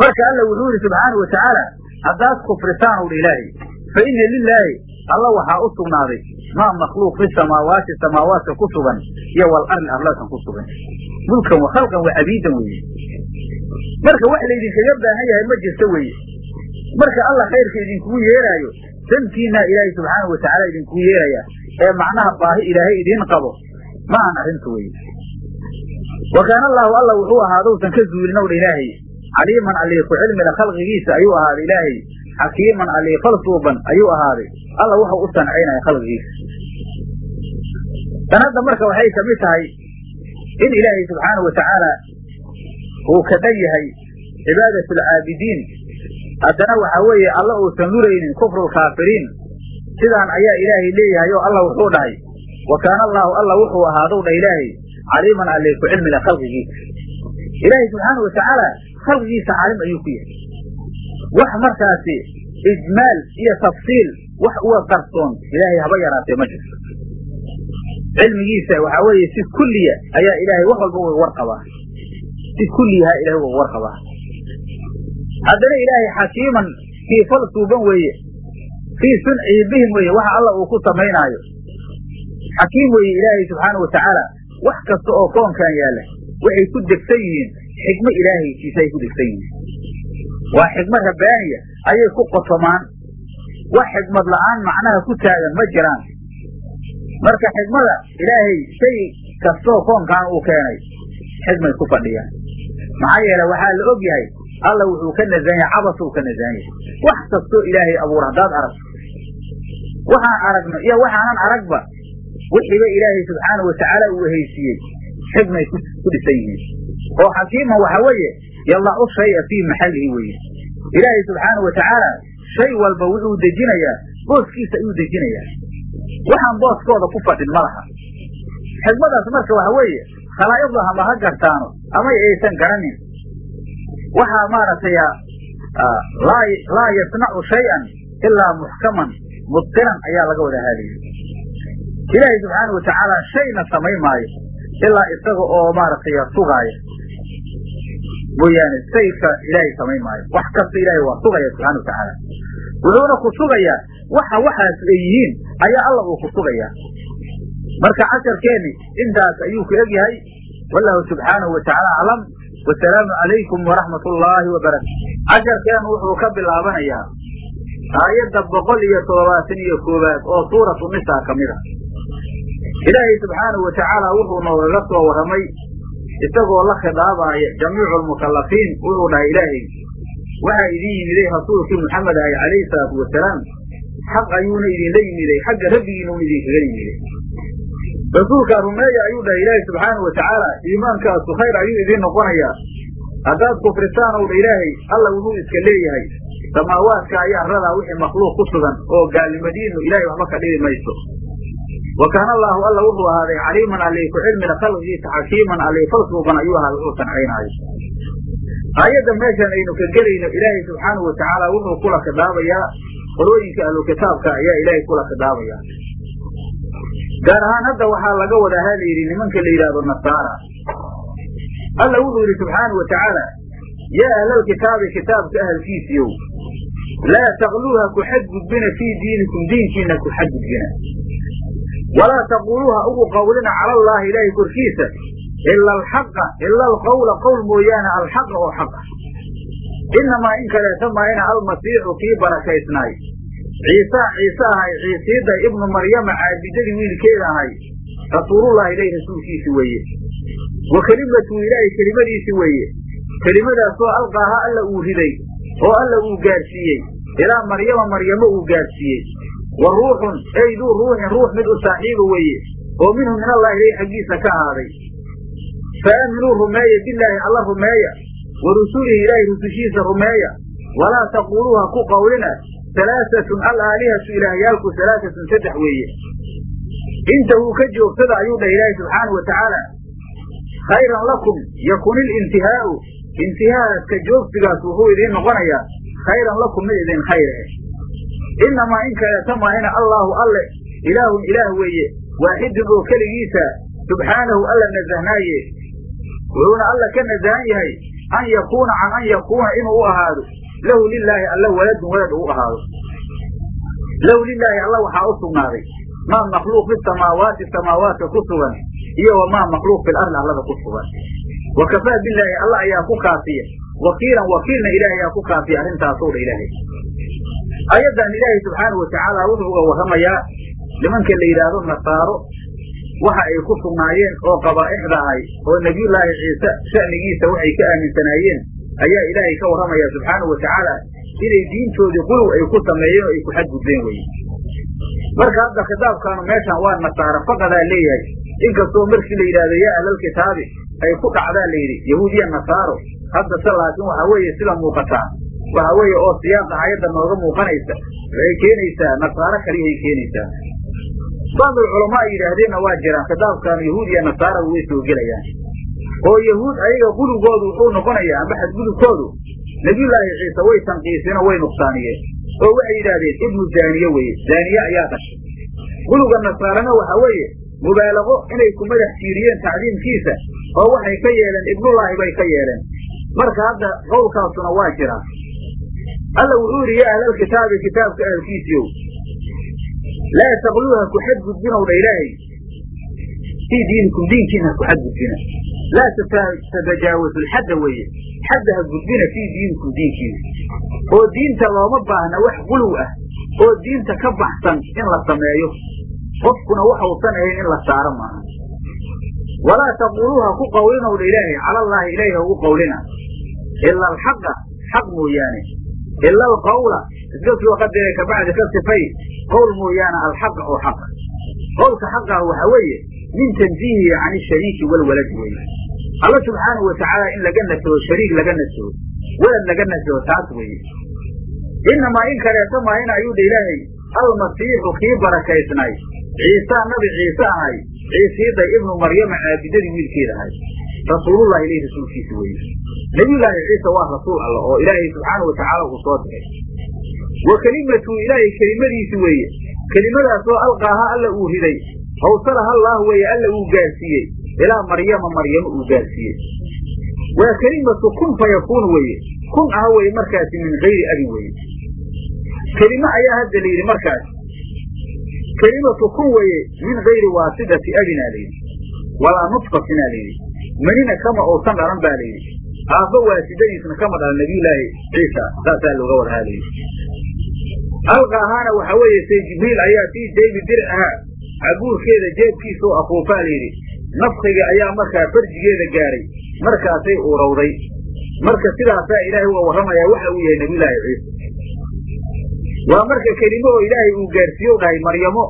Marka alla wuxuu yihi subxaana wa tacaala haddaad kufritaan udha ilaahay fa ina lilaahi alla waxaa u sugnaaday maa makhluuq fi samaawaati samaawaadka ku sugan iyo wal ardi arladkan ku sugan. Mulkan wa khalqan wa cabiidan weeye. Marka wax laydinkaga baahan yahay ma jirto weeye. Marka alla khayrka idinkugu yeeraayo dantiinaa ilaahay subxaana wa tacaala idinkugu yeeraya ee macnaha baahi ilaahay idiin qabo ma aan arrintu weye wa kaana allaahu alla wuxuu ahaadousan ka zuulin owdha ilaahay caliiman alii ku cilmila khalqigiisa ayuu ahaaday ilaahay. xakiiman alii falsuuban ayuu ahaaday. Alla wuxuu u sancaynaya khalqigiisa. Sanadda marka waxay ka mid tahay in ilaahay subxaana wa tacaala uu ka dhan yahay cibaadat alcaabidiin haddana waxa weeye alla uusan luraynin kufrulkaafiriin sidaan ayaa ilaahay leeyahay oo alla wuxuu dhahay wa kaana allaahu alla wuxuu ahaadow dha ilaahay caliiman alii ku cilmila khalqigiisa. Ilaahay subxaana wa khalqigiisa caalim ayuu ku yahay. Wax markaasi ijmaal iyo tafsiil wax uga qarsoon ilaahay haba yaraatee ma jirto. Cilmigiisa waxaa weeye si kulliya ayaa ilaahay wax walba uga warqabaa si kulliyaha ilahay uga warqabaa haddana ilaahay xakiiman kii fal suuban weeye fii suncihi bihim weeye waxa alla uu ku samaynaayo. Xakiim weeye ilaahay subxaana wa tacaala wax kasta oo koonkan yaalla waxay ku degsan yihiin xikmo ilaahaykiisa ay ku degsan yihiin waa xikmo rabbaaniya ayay ku qotomaan wax xikmad la'aan macnaha ku taagan ma jiraan. Marka xikmada ilaahay shay kastoo koonkan uu keenay xikmay ku fadhiyaan. Maxaa yeele waxaa la og yahay alla wuxuu ka nasan yahay cabasuu ka nasan yahay wax kastoo ilaahay abuur haddaad aragto waxaan aragno iyo waxaanan aragba wixiiba ilaahay subxaana wa tacaala uu haysiiyey xikmay ku dhisan yihiin oo xakiiman waxa weeye yadacu shaya fii maxallihi weeye. Ilaahay subxaana wa tacaala shay walba wuxuu dejinayaa booskiisa ayuu dejinayaa waxaan booskooda ku fadhin ma laha. Xikmadaas marka waxa weeye khalaa'iqda hama ha gartaano amay aysan garanin. Waxaa maaragtay laa yasnacu shayan ilaa muxkaman mudqinan ayaa laga wada haadaya ilaahay subxaana wa tacaala shayna samayn maayo ilaa isaga oo maaragtay sugaaya mooyaane sayka ilaahay samayn maayo. Wax kasta ilaahay waa sugaya subxana wa tacaala wuxuuna ku sugayaa waxa waxaas ay yihiin ayaa alla uu ku sugayaa marka casharkeenni intaas ayuu ku eg yahay. Wallahu subxaanahu wa tacaala aclam wasalaamu calaykum waraxmat ullaahi wabarakatu casharkeennu wuxuu ka bilaabanayaa aayadda boqol iyo toddobaatan iyo koowaad oo suuratu nisaa ka mid a ilaahay subxaanahu wa tacaala wuxuu noogaga soo warramay isagoo la khidaabaaya jamiicu almukallafiin wuxuu dhahay ilaahay waxaa idin yimiday rasuulkii muxamed ahay calayhi salaatu wasalaam xaq ayuuna idinla yimiday xagga rabbigiinuuna idinkaga yimiday rasuulkaa rumeeya ayuu dhahay ilaahay subxaana wa tacaala iimaankaasu khayr ayuu idiin noqonayaa. Haddaad kufrisaan ow dha ilaahay alla wuxuu iska leeyahay. Samaawaadka iyo arradaa wixii makhluuq ku sugan oo gaalnimadiinu ilahay waxba ka dhibi mayso wa kaana allaahu alla wuxuu ahaaday caliiman allay ku cilmina khalqigiisa xakiiman allay falsuuban ayuu ahaaday wuxuu sancaynaayo aayadda meeshan aynu ka gelayno ilaahay subxaanahu wa tacaala wuxuu kula khidaabayaa qolooyinka ahlu kitaabka ayaa ilaahay kula khidaabayaa gaar ahaan hadda waxaa laga wadaa la yidhi nimanka la yidhaahdo nasaara. Alla wuxuu yidhi subxaanau wa tacaala yaa ahlalkitaabi kitaabka ahalkiisiiow laa taqluuha ku xadgudbina fii diinikum diinkiina ku xadgudbina walaa taquuluuha ugu qawlina cala allaahi ilaahay korkiisa ila alxaqa ila alqawla qowl mooyaane alxaqa oo xaq ah inamaa in kaleeta maayna almasiixu kii barakaysnaay ciisa ciise ahay ciisiidda ibnu maryama caabidadii wiilkeeda ahay rasuulullahi ilahi rasuulkiisi weeye wa kelimatu ilaahay kelimadiisi weeye kelimadaasoo alqaaha alla uu riday oo alla uu gaadhsiiyey ilaa maryama maryamo uu gaadhsiiyey wa ruuxun ey duu ruuxin ruux mid u saaxiiba weeye oo minhu min allahi ilahi xaggiisa ka ahaaday fa aaminuu rumeeya bilaahi alla rumeeya wa rusulihi ilaahay rusushiisa rumeeya. Walaa taquuluuha ku qawlina alaaatun alaalihatu ilaahyaalku alaaatun saddex weeye. Intahuu ka joogsada ayuu dhah ilaahi subxaana wa tacaala. Khayran lakum yakun ilintihaau intihaaska joogsigaas wuxuu idiin noqonayaa khayran lakum mid idin khayr eh inamaa in kaleeta maahina allaahu alle ilaahun ilaah weeye waaxidun oo keligiisa subxaanahu alla nasahnaaye wuxuuna alla ka nasahan yahay an yakuuna can an yakuuna inuu u ahaado lahu lilaahi alla waladun walad uu ahaado lahu lilaahi alla waxaa u sugnaaday maa makhluuq fi samaawaati samaawaadka ku sugan iyo wamaa makhluuq fil ardi allada ku sugan wa kafaa bilaahi alla ayaa ku kaafiya wakiilan wakiilna ilaahay ayaa ku kaafiya arrintaasoo dha ilaahay ayaddan ilaahay subxaanau watacaala wuxuu uga warramayaa nimanka la yidhaahdo nasaaro. Waxa ay ku sugnaayeen oo qabaa'ixda ahay oo nebiyullaahi ciise sha'nigiisa waxay ka aaminsanaayeen. Ayaa ilaahay ka warramaya subxaanau wa tacaala inay diintoodii quluw ay ku sameeyeen oo ay ku xadgudbeen weye marka hadda khitaabkaanu meeshan waa nasaara faqadaa leeyahay. Inkastoo markii la yidhahdo yaa ahlalkitaabi ay ku dhacdaa la yidhi yahuudiya nasaaro. Haddase laakiin waxaa weeye sida muuqataa waxa weeye oo siyaaqa aayadda nooga muuqanaysa waxay keenaysaa nasaaro kaliyahay keenaysaa bacdul culamaa ay yidhaahdeenna waa jiraan khitaabkaanu yahuud iyo nasaara way soo gelayaan. Oo yahuud ayaga qulugoodu wuxuu noqonayaa amba xadgudubkoodu nebiyullaahi ciise way tanqiiseen oo way nuqsaaniyeen. Oo waxay yidhaahdeen ibnu zaaniye weeye zaaniye ayaa dhashay. Guluga nasaarana waxa weeye mubaalaqo inay ku madax jiiriyeen tacdiimkiisa oo waxay ka yeeleen ibnullaahi bay ka yeeleen. Marka hadda qowlkaasuna waa jiraa alla wuxuu yidhi yaa ahlalkitaabi kitaabka ahlkiisiiow laa taqluuha ku xadgudbinow dha ilaahay. Fii diinikum diinkiina ha ku xadgudbina. Laa tatajaawasu lxadda weeye. Xadda ha gudbina fii diinikum diinkiina. Oo diinta looma baahna wax guluw ah oo diinta ka baxsan in la sameeyo. Qofkuna waxausan ahayn in la saaro maaha. Walaa taquuluuha ku qawlinow dha ilaahay cala allaahi ilaahi ha ugu qawlina. Ila alxaqa xaq mooyaane ila alqawla iska soo qadare kabacdi ka sifay qowl mooyaane alxaqa oo xaqa qowlka xaqah waxa weeye min tanziihihi can ishariiki walwalad weeye alla subxaanahu watacaala in laga nasaho shariik laga nasaho walad laga nasaho taas weeye inamaa in kaleeto ayuu dha ilaahay almasiixu kii barakaysnay ciisa nabi ciise ahay ciisiiday ibnu maryama caabidadii wiilkeeda ahay rasuulullahi ilahi rasuulkiisa weeye nebiyullaahi ciise waa rasuul alla oo ilaahay subxaanau watacaala uu soo diray wa kelimatu ilaahay kelimadiisi weeye. Kelimadaasoo alqaaha alla uu riday. Hawsalaha allaah weeye alla uu gaarsiiyey. Ilaa maryama maryamo uu gaarsiiyey. Waa kelimatu kun fa yakuun weeye. Kun ah weye markaasi min gayri abin weeye. Kelime ayaa hadda la yidhi markaas kelimatu kun weeye min gayri waasidati abinaa layidhi walaa nutfatinaa layidhi manina kama uusan dhalan baa layidhi aabba waasidadiisna kama dhalan nabiyullaahi ciisa saasaa looga warhaa layidhi alqaahaana waxa weeye say jibriil ayaa fii jaybi dircaha cabuurkeeda jeebkiisao afuufaa layidhi nafkiga ayaa markaa farjigeeda gaaray. Markaasay uurowday marka sidaasaa ilaahay uga warramayaa waxa uu yahay nabiyullaahi ciise. Waa marka kelimo oo ilaahay uu gaarsiiye u dhahay maryamo.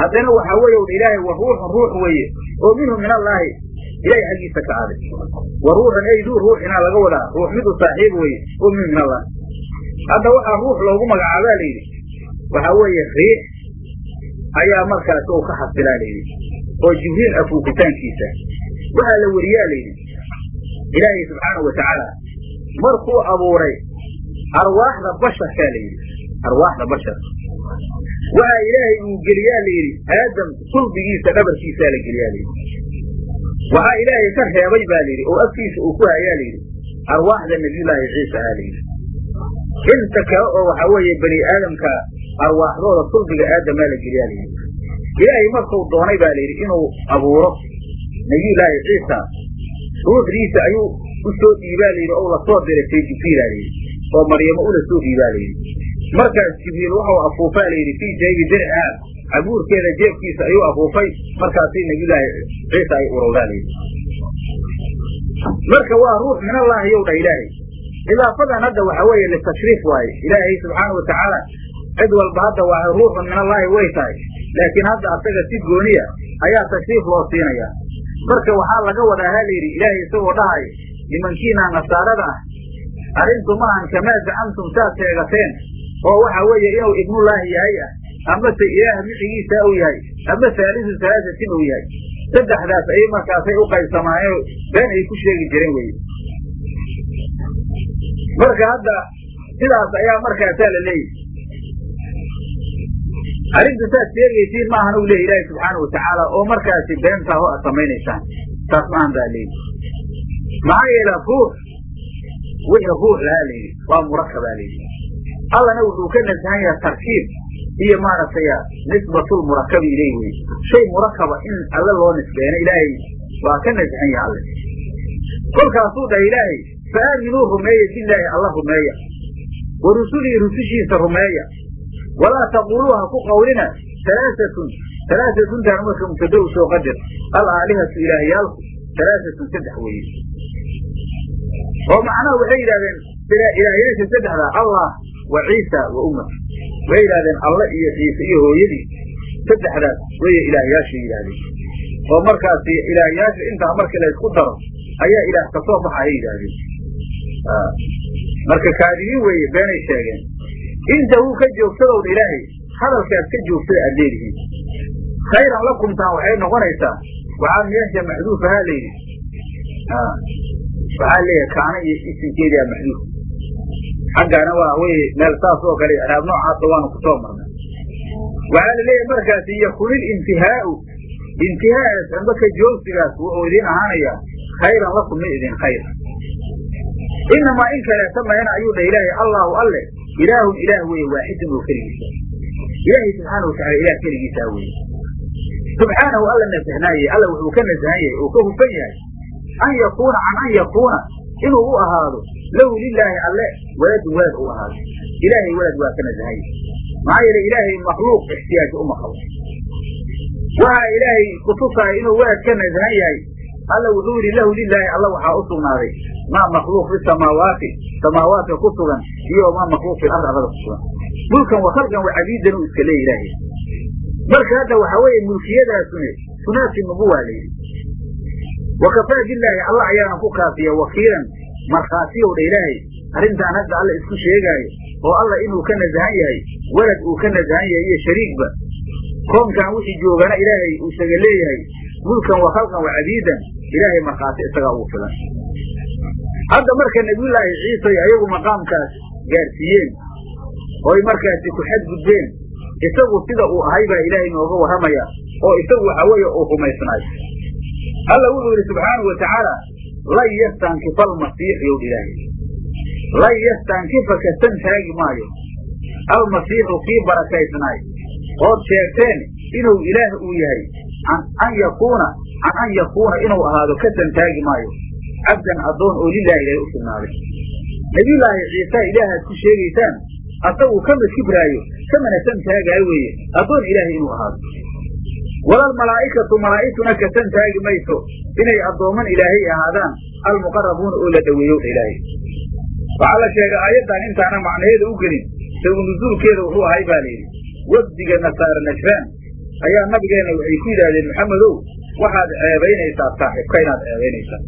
Haddana waxa weeye ilaahay wa ruuxun ruux weeye. Oo minhu min allaahi ilahay xaggiisa ka aday wa ruuxun ay ruuxinaa laga wadaa? Ruux mid u saaxiib weeye oo minhu min allah hadda waxaa ruux loogu magacaabaa layidhi waxaa weeye riix ayaa markaas uu ka xasilaa layidhi oo jibriil afuufitaankiisa waxaa la weriyaa layidhi ilaahay subxaanau watacaala markuu abuuray arwaaxda basharkaa layidhi arwaaxda basharka waxaa ilaahay uu geliyaa layidhi aadam sulbigiisa dhabarkiisaa la geliyaa layidhi waxaa ilaahay ka reebay baa layidhi oo afkiisa uu ku hayaa layidhi arwaaxda nabiyullaahi ciisa ahaa layidhi. Inta kale oo waxaa weeye bani aadamka arwaaxdooda sulbiga aadamaa la geliyaa layidhi. Ilaahay markuu doonay baa layidhi inuu abuuro nabiyullaahi ciisa. Ruuxdiisa ayuu u soo dhiibaa layidhi ou la soo diray say jibriila layidhi oo maryamo ula soo dhiibaa layidhi markaas jibriil waxau afuufaa layidhi fii jaybi dirciha cabuurkeeda jeebkiisa ayuu afuufay markaasay nabiyullaahi ciisa ay urowdaa layidhi marka waa ruux min allaahi yow dha ilaahay. Idaafadan hadda waxa weeye litashriif waaye. Ilaahay subxaana watacaala cid walba hadda waa ruuxun min allaahi way tahay. Laakiin hadda asaga si gooniya ayaa tashriif loo siinaya marka waxaa laga wadaa ha layidhi ilaahay isagoo dhahay nimankiina nasaarada ah arrintu maahan kamaa zacamtum saad sheegateen oo waxa weeye inuu ibnullaahi yahay ah amase ilaah micigiisa uu yahay ama saalisu salaasatin uu yahay. Saddexdaas ayay markaasay u qaybsamaayeen been ay ku sheegi jireen weye marka hadda sidaas ayaa markaasaa la leeyahy arrinta saad sheegaysiin maahan u leeya ilaahi subxaana watacaala oo markaasi beentaa ho ad samaynaysaan. Saas maahan baa layidhi maxaa yeela ruux wixii ruux lahaa layidhi waa murakabaa layidhi allana wuxuu ka nasahan tarkiib iyo maaragtay nisbatulmurakabi ileyh wey shay murakaba in alle loo nisbeeno ilaahay waa ka nasahan yahay alle kolkaasuu dhahay ilaahay fa aaminuu rumeeya bilaahi alla rumeeya. Wa rusulii rusushiisa rumeeya. Walaa taquluu ha ku qawlina alaaatun alaasatuntaan marka mubtada u soo alaalihatu ilaahyaalku alaaatun saddex weeye oo macnaha waxay yidhahdeen ilaahyaasha saddexda allah wa ciisa wa ummat waxay yidhahdeen alle iyo ciise iyo hooyadii. Saddexdaas weye ilaahyaasha yidhahdeen oo markaasi ilaahyaasha intaa markii la ysku daro ayaa ilaah ka soo baxa ay yidhaahdeen. Marka kaadibiin weeye beenay sheegeen. Inta wuu ka joogsadowdha ilaahay hadalkaas ka joogsada aad leedihiin. Khayran lakumtaan waxay noqonaysaa waxaa meesha maxduuf ahaa layidhi waxaa leeyahay kaana iyo isinkeedaa maxduuf xaggaana waa weye meel saas oo kale icraab noocaasa waanu ku soo marnay. Waxaa la leeyahay markaasi yakunil intihaau. Intihaas amba ka joogsigaas wuxuu idiin ahaanayaa. Khayran lakum mid idin khayr. Inamaa in kaleeta mayna ayuu dha ilaahay allaahu alle. Ilaahun ilaah weye waaxidun oo keligiisa. Ilaahay subxaana watacala ilaah keligiisaa weye subxaanahu alla nasahnaaye alla wuxuu ka nasahan yahay oo ka hufan yahay. An yakuuna can an yakuuna inuu u ahaado lahu lilaahi alle waladun walad u ahaado ilaahay walad waa ka nasahan yahay maxaa yeele ilaahay makhluuq ixtiyaaji uma qabo. Waxaa ilaahay kutusaaya inuu walad ka nasahan yahay alla wuxuu yidhi lahu lilaahi alla waxaa u maa makhluuq fi samaawaati samaawaadka ku sugan iyo maa makhluuq fi ard arlada ku sugan. Mulkan wa khalqan wa cabiidan uu iska leey ilaahay. Marka hadda waxaa weeye mulkiyadaasune sunaasi nubuwa la yidhi. Wa kafaa billaahi alla ayaana ku kaafiya wakiilan markhaatiyow dha ilaahay arrintaan hadda alla isku sheegaayo oo alla inuu ka nasahan yahay walad uu ka nasahan yahay iyo shariigba. Koonkan wixii joogana ilaahay uu isaga leeyahay mulkan wa khalqan wa cabiidan ilaahay markhaati isagaa ugu filan. Hadda marka nebiyullaahi ciisay ayagu maqaamkaas gaarsiiyeen oy markaasi ku xadgudbeen isagu sida uu ahay baa ilaahay nooga warramaya oo isagu waxa weeye uu rumaysnaay alla wuxuu yidhi subxaanau wa tacaala lan yastankifa almasiixu yow lan yastankifa kasan taagi maayo. Almasiixu kii barakaysnaay ood sheegteen inuu ilaah uu yahay. An yakuuna can an yakuuna inuu ahaado kasan taagi maayo. Cabdan addoon oo lilaahi ilaahay u sugnaaday. Nebiyullaahi ciisa ilaahaad ku sheegaysaan asagu kama kibraayo kamana san taagaayo weeye. Addoon ilaahay inuu ahaado walal malaa'ikatu malaa'igtuna kasan taagi mayso. Inay addooman ilaahay ahaadaan almuqarabuuna oo la dhoweeyo ilaahay. Waxaa la sheegay aayaddan intaana macnaheeda u gelin. Sabu nusuulkeeda wuxuu ahay baa layidhi wafdiga nasaare najraan ayaa nabigeenna waxay ku yidhaahdeen maxamedow waxaad ceebaynaysaa saaxiibka inaad ceebaynaysaa.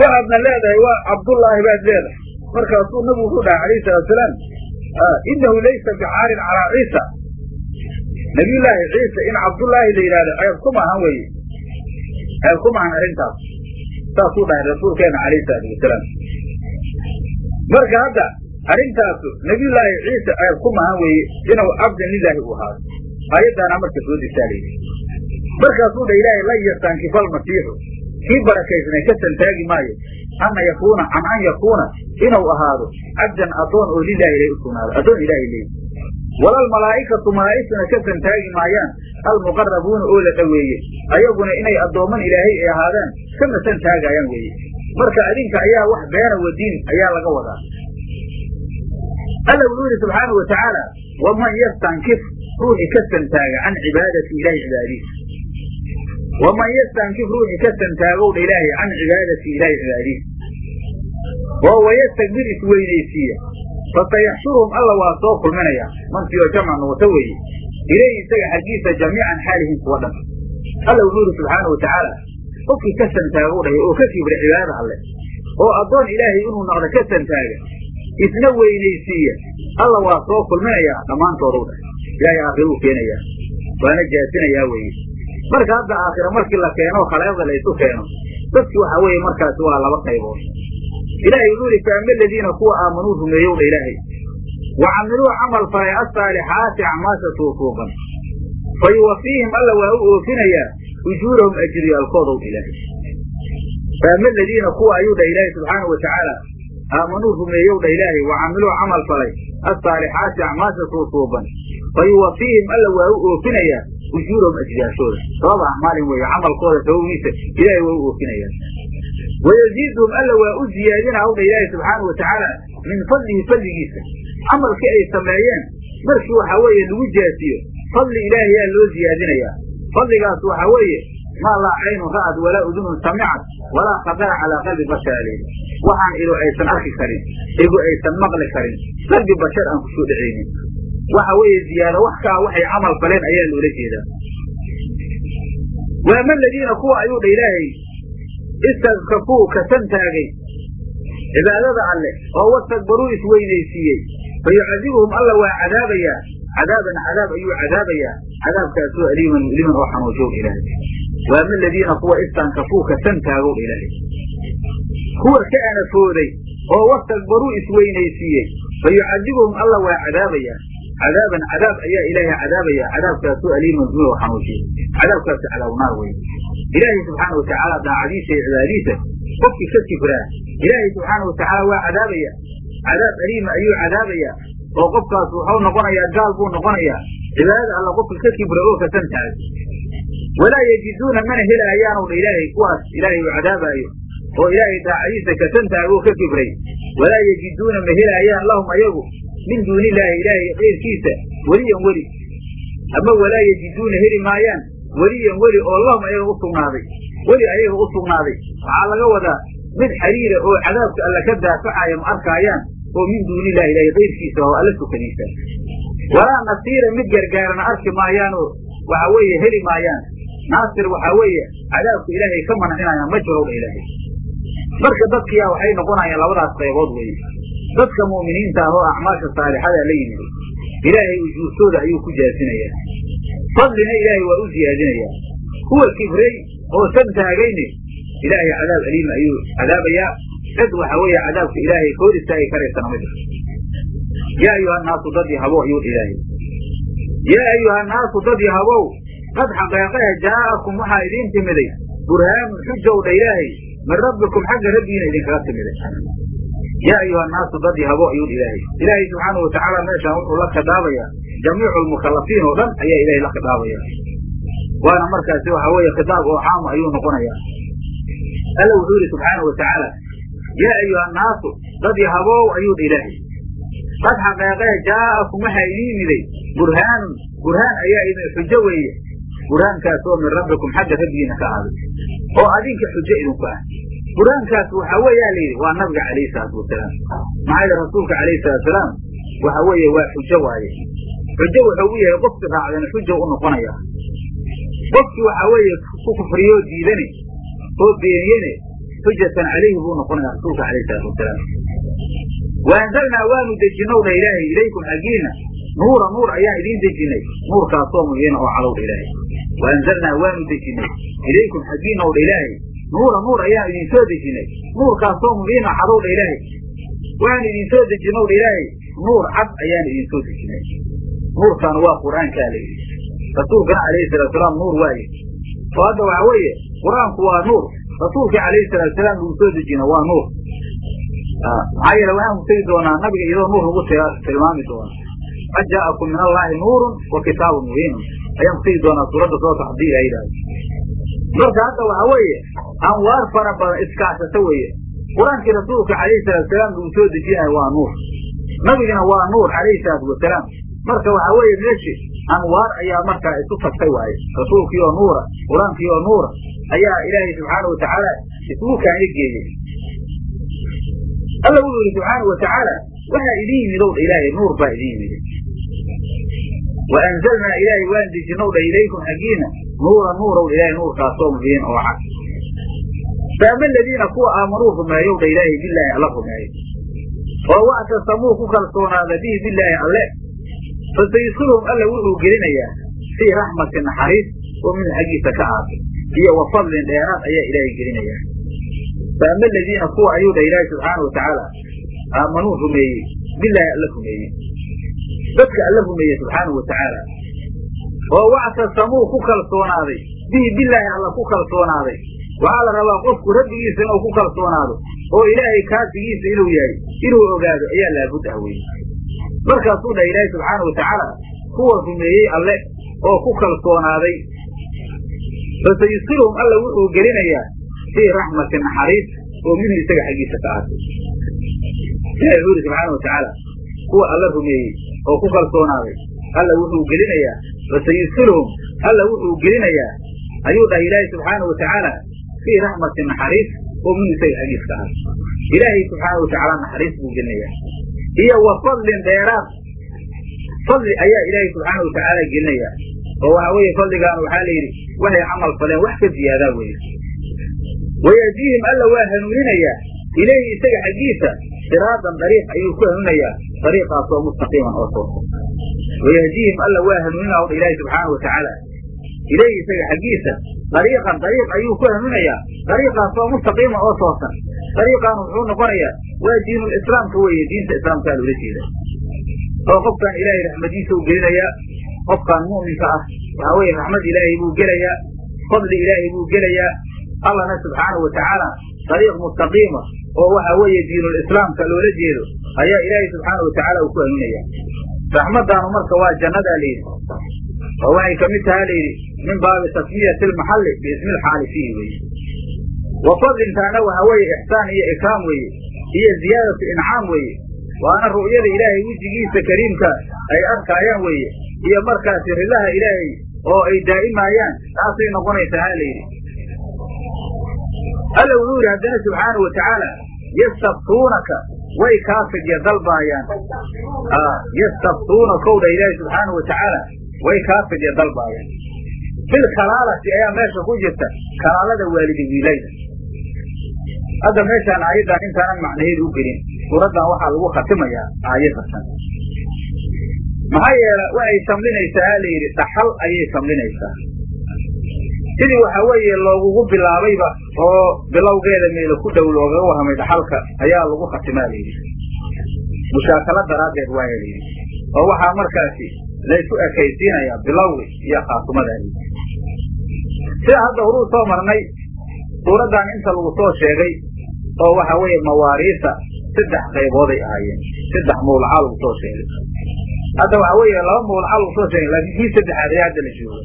Waxaadna leedahay waa cabdullaahi baad leedahay. Markaasuu nabigu wuxuu dhahay alayhi salaatusalaam inahu laysa bicaarin calaa ciisa nabiyullaahi ciisa in cabdullaahi la yidhahdo ceeb kuma ahan weye ceeb kuma ahan arrintaas. Saasuu dhahay rasuulkeena alayhi salaatu wasalaam. Marka hadda arrintaasu nabiyullaahi ciisa ceeb kuma ahan weeye inuu cabdan lilaahi u ahaado. Aayaddaana marka soo degtaa layidhi markaasuu dha ilaahay lan yastankifa almasiixu kii barakaysnay ka santaagi maayo. Ana yakuuna can an yakuuna inuu ahaado cabdan addoon oo lilaahi ilay u sugnaado addoon ilaahay leeyi walal malaa'ikatu malaa'igtuna ka santaagi maayaan. Almuqarabuuna oo la dhoweeye ayaguna inay addooman ilaahay ay ahaadaan kama santaagayaan weeye. Marka adinka ayaa wax beena wadiin ayaa laga wadaa. Alla wuxuu yidhi subxaanau wa tacaala waman yastankif ruuxii ka santaaga can cibaadati ilahi cibaadiisa waman yastankif ruuxii ka santaagowdha ilaahay can cibaadati ilahi cibaadiisa oo wayastakbir isweynaysiiya fasayaxshuruhum alla waa soo kulminaya mantiyo jamca nuuta weeye ilayhi isaga xaggiisa jamiican xaalihiin kuwa dhan alla wuxuu yidhi subxaana wa qofkii ka santaagow dhahay oo ka kibra cibaadada alleh oo addoon ilaahay inuu noqdo ka santaaga isna weynaysiiya alla waa soo kulminayaa dhammaantoodu dhahay ilaahay aakhira uu keenayaa waana jaasinayaa weeye marka hadda aakhira markii la keeno khalaaqda la isu keeno dadki waxaa weeye markaasi waa laba qaybood ilaahay wuxuu yidhi faama aladiina kuwa aamanuu rumeeyowdha ilaahay. Wa camiluu camal falay asaalixaati acmaasha tuutuuban fa alla waa u oofinayaa ujuurahum ajriyaalkoodowdha ilaahay. Faama aladiina kuwa ayuu dha ilaahay subxaanau wa tacaala aamanuu rumeeyowdha ilaahay. Wa camiluu camal falay asaalixaati acmaasha tuutuuban fa yuwafiihim alla waa u oofinayaa ujuurahum ajriyaashooda sababa acmaalin weeye camalkooda sababiisa ilaahay waa u oofinayaa wayaziiduhum alla waa u ziyaadina hawdha ilaahi subxaana wa tacaala min fadlihi fadligiisa camalkii ay sameeyeen markii waxaa weeye lagu jaasiyo fadli ilaahi yaa loo ziyaadinayaa fadligaas waxaa weeye maa laa caynun ra'ad walaa udunun samicad walaa khatara calaa qalbi bashar alayhi waxaan ido aysan arki karin igu aysan maqli karin qalbi bashar aan ku soo dhacaynin waxa weeye ziyaado wax kaa waxay camal faleen ayaa loola jeedaa waama aladiina kuwa ayuu dha ilaahay istakafuu ka santaagay cibaadada alleh oo wastakbaruu isweynaysiiyey. Fa yucadibuhum alla waa cadaabayaa cadaaban cadaab ayuu cadaabayaa cadaabkaasoo aliiman mu'liman oo xanuujow ilaahay. Waama aladiina kuwa istankafuu ka santaagow ilaahay. Kuwa ka anafooday oo wastakbaruu isweynaysiiyey. Fa yucadibuhum alla waa cadaabayaa cadaaban cadaab ayaa ilaahay cadaabaya cadaabkaasoo aliiman mid oo xanuujiya cadaabkaasi cadaabnaar wey ilaahay subxaana watacaala daacadiisa iyo cibaadiisa qofkii ka kibraa ilaahay subxaana watacaala waa cadaabaya cadaab aliima ayuu cadaabaya oo qofkaas wuxuu noqonayaa gaal buu noqonayaa cibaadada alla qofka ka kibra oo kasan tahay walaa yajiduuna mana helaayaanu dha ilaahay kuwaas ilaahay uu cadaabaayo oo ilaahay daacadiisa kasan tahay oo ka kibray walaa yajiduuna ma helaayaan lahum ayagu min duuni illaahi ilaahay keyrkiisa weliyan weli. Ama walaa yajiduuna heli maayaan weliyan weli oo lahum ayaga u sugnaaday weli ayaga u sugnaaday. Waxaa laga wadaa mid xariira oo cadaabka alla ka daafacaya ma arkaayaan oo min duuni illahi ilahay keyrkiisa oo alla tukadiisa walaa nasiira mid gargaarana arki maayaanoo waxa weeye heli maayaan. Naasir waxaa weeye cadaabku ilaahay ka mancinayaan ma jirowdha ilaahay. Marka dadkiyaa waxay noqonayaan labadaas qaybood weeye dadka mu'miniinta ah oo acmaasha saalixada la yimid ilaahay ujuurtooda ayuu ku jaasinayaa. Fadlina ilaahay waa u siyaadinayaa kuwa kibrey oo san taagayne ilaahay cadaab aliima ayuu cadaabayaa. Cid waxa weeye cadaabka ilaahay koor istaagi karaysana ma jirto. Yaa ayuha naasu dad yahabow ayuu ilaahay. Yaa ayuha naasu dad yahabow qad xaqeeqahe jaa'akum waxaa idiin timiday burhaanun xujow dha ilaahay min rabbikum xagga rabbigiina idinkaga timiday yaa ayuha naasu dad yahabo ayuu ilaahay ilaahay subxaana watacaala meeshaan wuxuu la khidaabayaa jamiicu lmukalafiin oo dhan ayaa ilahay la khidaabaya waana markaasi waxa weeye khitaab oo caama ayuu noqonayaa alla wuxuu yidhi subxaana watacaala yaa ayuha naasu dad yahabow ayuu dha ilaahay qad xaqeeqee jaa'akum waxaa idiin miday burhaanun burhaan ayaa idin xujo weeye burhaankaas oo min rabbikum xagga rabbigiina ka ahaaday oo adinka xujo idinku ah burhaankaas waxaa weeyaa la yidhi waa nabiga calayhi salaatu wasalaam. Maxaa yidhi rasuulka calayhi salatusalaam waxa weeye waa xujo waaye. Xujo wuxuu u yahay qofki raacdana xujo u noqonaya. Qofkii waxaa weeye ku kufriyoo diidane oo beeniyene xujatan calayhi buu noqonaya rasuulka calayhi salaatu wasalaam. Waanzalnaa waanu dejinow dha ilaahay ilaykum xaggiina. Nuura nuur ayaan idiin dejinay. Nuurkaasoo mubiina oo cadowdha ilaahay. Waanzalnaa waanu dejinay ilaykum xaggiina ow dha ilaahay nuura nuur ayaan idin soo dejinay. Nuurkaasoo mubiina cadowdha ilaahay. Waan idin soo dejinow dha ilaahay. Nuur cad ayaan idin soo dejinay. Nuurkaana waa qur'aankaa la yidhi. Rasuulkana calayhi salaatusalaam nuur waaye. Oo hadda waxa weeye qur'aanku waa nuur. Rasuulka calayhi salaatusalaam lagu soo dejina waa nuur. Maxaa yeele waxaan ku tegi doonaa nabiga iyadoo nuur lagu tilmaami doona qad jaa'akum min allaahi nuurun wa kitaabun mubiinun. Ayaan tegi doonaa suuradda soota haddii ilaha marka hadda waxa weeye anwaar fara badan iskaashata weeye. Qur'aankii rasuulka calayhi salaatusalaam lagu soo dejinayo waa nuur. Nabigana waa nuur calayhi salaatu wasalaam. Marka waxa weeye meeshi anwaar ayaa markaa isu tagtay waaye. Rasuulkii oo nuura qur'aankii oo nuura ayaa ilaahay subxaana watacaala isugu kaanga geeyey. Alla wuxuu yidhi subxaana watacaala waxaa idin yimid ow dha ilaahay nuur baa idin yimid wa anzalnaa ilaahay waan dejinow dha ilaykum xaggiina. Nuura nuurow ilaahay nuurkaasoo mubiin oo cad faama aladiina kuwa aamanuu rumeeyow dha ilaahay bilaahi alla rumeeyo. Oo wactasamuu ku kalsoonaada bihi bilaahi alle. Fasayudkhiluhum alla wuxuu gelinayaa fii raxmatin naxariis oo minhu xaggiisa ka aatay iyo wa fadlin dheeraad ayaa ilaahay gelinayaa. Faama aladiina kuwa ayuu dha ilaahi subxaana watacaala aamanuu rumeeyey bilaahi alla rumeeyey dadka alla rumeeyey subxaana watacaala oo wactasamuu ku kalsoonaaday bihi bilaahi alla ku kalsoonaaday waxaa la rabaa qofku rabbigiisa inuu ku kalsoonaado oo ilaahay kaasigiisa inuu yahay inuu ogaado ayaa laabud ah weye markaasuu dhaha ilaahi subxaana watacaala kuwa rumeeyey alle oo ku kalsoonaaday fasayudkhiluhum alla wuxuu gelinayaa fii raxmatin naxariis oo minhu isaga xaggiisa ka aatay ilahi wuxuu yidhi subxaana watacaala kuwa alla rumeeyey oo ku kalsoonaaday alla wuxuu gelinayaa. Fasayudkhiluhum alla wuxuu gelinayaa. Ayuu dhahay ilaahi subxaana watacaala fii raxmatin naxariis oo minhu isaga xaggiisa ka aatay ilaahay subxaana watacaala naxariis buu gelinayaa iyo wa fadlin dheeraad fadli ayaa ilaahay subxaana watacaala gelinayaa oo waxa weeye fadligaana waxaa la yidhi waxay camal faleen wax ka ziyaadaa weye wayahdiihim alla waa hanuuninayaa ilayhi isaga xaggiisa siraadan dariiq ayuu ku hanuunayaa dariiqaasoo mustaqiiman oo toosan wayahdiihim alla waa hanuuninaa ilaahi subxaana watacaala ilayhi isaga xaggiisa dariiqan dariiq ayuu ku hanuunayaa dariiqaasoo mustaqiiman oo toosan dariiqaanu wuxuu noqonayaa waa diinulislaamka weeye diinta islaamkaa loola jeeda. Oo qofkan ilaahay raxmadiisa u gelinayaa qofkan mu'minka ah waxaa weeye raxmad ilaahay buu gelayaa fadli ilaahay buu gelayaa allahna subxaanahu watacaala dariiq mustaqiima oo waxa weeye diinulislaamka loola jeedo ayaa ilaahay subxaana watacaala uu ku hanuunaya raxmadaanu marka waa jannadaa layidhi oo waxay ka mid tahaa layidhi min baabi tasmiyati lmaxalli biismi lxaali fiihi weye wa fadlintaana waxa weeye ixsaan iyo ikraam weeye iyo ziyaadatu incaam weeye waana ru'yada ilaahay wejigiisa kariimka ay arkaayaan weeye iyo markaasi ridaha ilaahay oo ay daa'imaayaan taasay noqonaysaa ha layidhi alla wuxuu yidhi haddana subxaanau watacaala yastabtuunaka way kaa fidya dalbaayaan yastabtuuna ilaahi subxaanau watacaala way kaa fidya dalbaayaan fil kalaalati ayaa meesha ku jirta kalaalada waalidi wiilayda hadda meeshaan aayaddan intaanan macnaheedu u gelin. Suuraddan waxaa lagu khatimayaa aayadatan maxaa yeele waxay shamlinaysaa ha la yidhi dhaxal ayay shamlinaysaa sidii waxa weeye loogugu bilaabayba oo bilowgeeda meelo ku dhow loogaga warramay dhaxalka ayaa lagu khatimaa layidhi mushaakalo daraaddeed waaya layidhi oo waxaa markaasi laysu ekaysiinayaa bilowgi iyo khaatumadaa layidhi sida hadda horuu soo marnay suuraddan inta lagu soo sheegay oo waxa weeye mawaariisa saddex qaybooday ahaayeen saddex mawlacaa lagu soo sheegay. Hadda waxa weeye laba mawlacaa lagu soo sheegay laakiin kii saddexaad ayaa hadda la jooga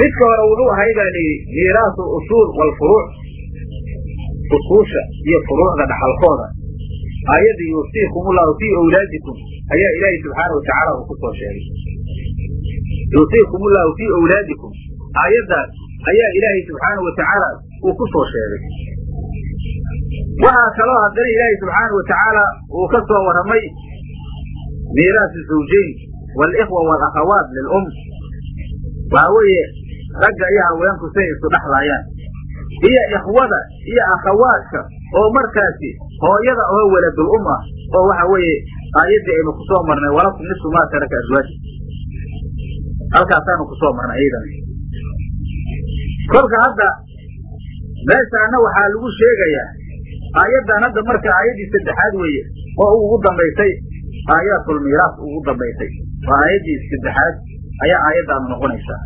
midka hore wuxuu ahay baa layidhi miiraasu usuul waalfuruuc usuusha iyo furuucda dhaxalkooda aayadda yuusiikum ullahu fii awlaadikum. Ayaa ilaahay subxaana watacaala uu ku soo sheegay. Yuusiikum ullahu fii awlaadikum. Aayaddaas ayaa ilaahay subxaana watacaala uu ku soo sheegay. Waxaa kaloo haddana ilaahay subxaana watacaala uu ka soo warramay miiraasu zawjayn waalikhwa waalakhawaat lilum waxa weeye ragga iyo haweenku say isu dhexlaayaan iyo ikhwada iyo akhawaadka oo markaasi hooyada oo waladul um ah oo waxa weeye aayaddii aynu ku soo marnay walakum nisu maa taraka aswaaji halkaasaanu ku soo marnay iyadana kolka hadda meeshaana waxaa lagu sheegayaa aayaddan hadda marka aayaddii saddexaad weeye oo ugu dambaysay aayaatulmiiraas ugu dambaysay. Waa aayaddii saddexaad ayaa aayaddaanu noqonaysaa.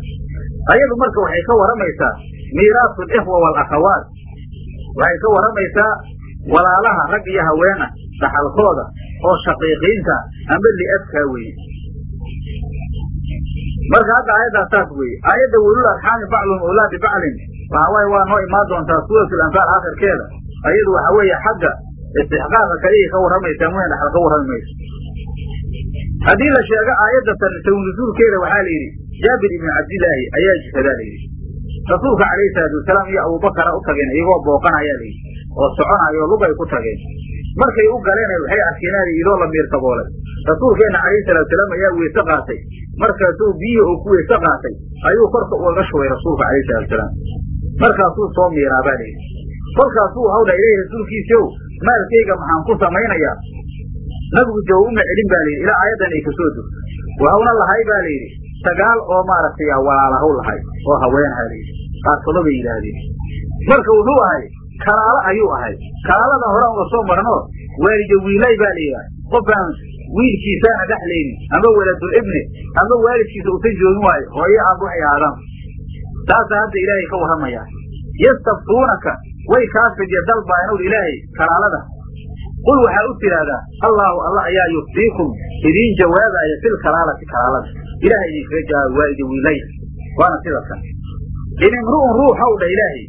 Ayadu marka waxay ka warramaysaa miiraasu alikhwa waalakhawaat waxay ka warramaysaa walaalaha rag iyo haween ah dhaxalkooda oo shaqiiqiinta amba li'abkaa weeye marka hadda aayaddaas saas weeye aayadda welul arxaami bacluhum awlaadi baclin. Waxa waaye waa noo imaan doontaa suuratul anfaal aakhirkeeda. Ayadu waxa weeye xagga istixqaaqa kaliyay ka warramaysaa muna dhaxal ka warrami haddii la sheego aayadatan sawnusuulkeeda waxaa la yidhi jaabir ibnu cabdilaahi ayaa jisadaa la yidhi rasuulka calayhi salaatu wasalaam iyo abubakara u tageen iyagoo booqanaya la yidhi oo soconayo lugay ku tageen. Markay u galeen waxay arkeenaal idoo la miirtaboolay rasuulkeenna calayhi salaatu salaam ayaa weyse qaatay. Markaasuu biyihii uu ku weyse qaatay ayuu korka ugaga shubay rasuulka calayhi salaatu salaam markaasuu soo miiraa baa layidhi. Kolkaasuu hawdha ilaahi rasuulkiisiow maalkayga maxaan ku samaynayaa? Nabigu jawa uma celin ba layidhi ilaa aayaddan ay ka soo degto waxauna lahay ba layidhi sagaal oo maaragtay walaalahaw lahay oo haweenha layidhi qaarkodo bay yidhaahdeen. Marka wuxuu ahay kalaalo ayuu ahay. Kalaalada horaan uga soo marno waalida wiilay baa la yidhaha qofaan wiilkiisaana dhexlaynin ama waladul ibni ama waalidkiisa usan joogin waayo hooyo aaba waxay aadaan taasa hadda ilaahay ka warramaya yastabtuunaka way kaa fidya dalbaayanow ilaahay kalaalada qul waxaa u tidhaahdaa allaahu alla ayaa yuftiikum idiin jawaabaya fil kalaalati kalaalada ilaha idinkaga jawaaba waa idin wiilay waana sida kan in imru'un ruuxow dha ilaahay.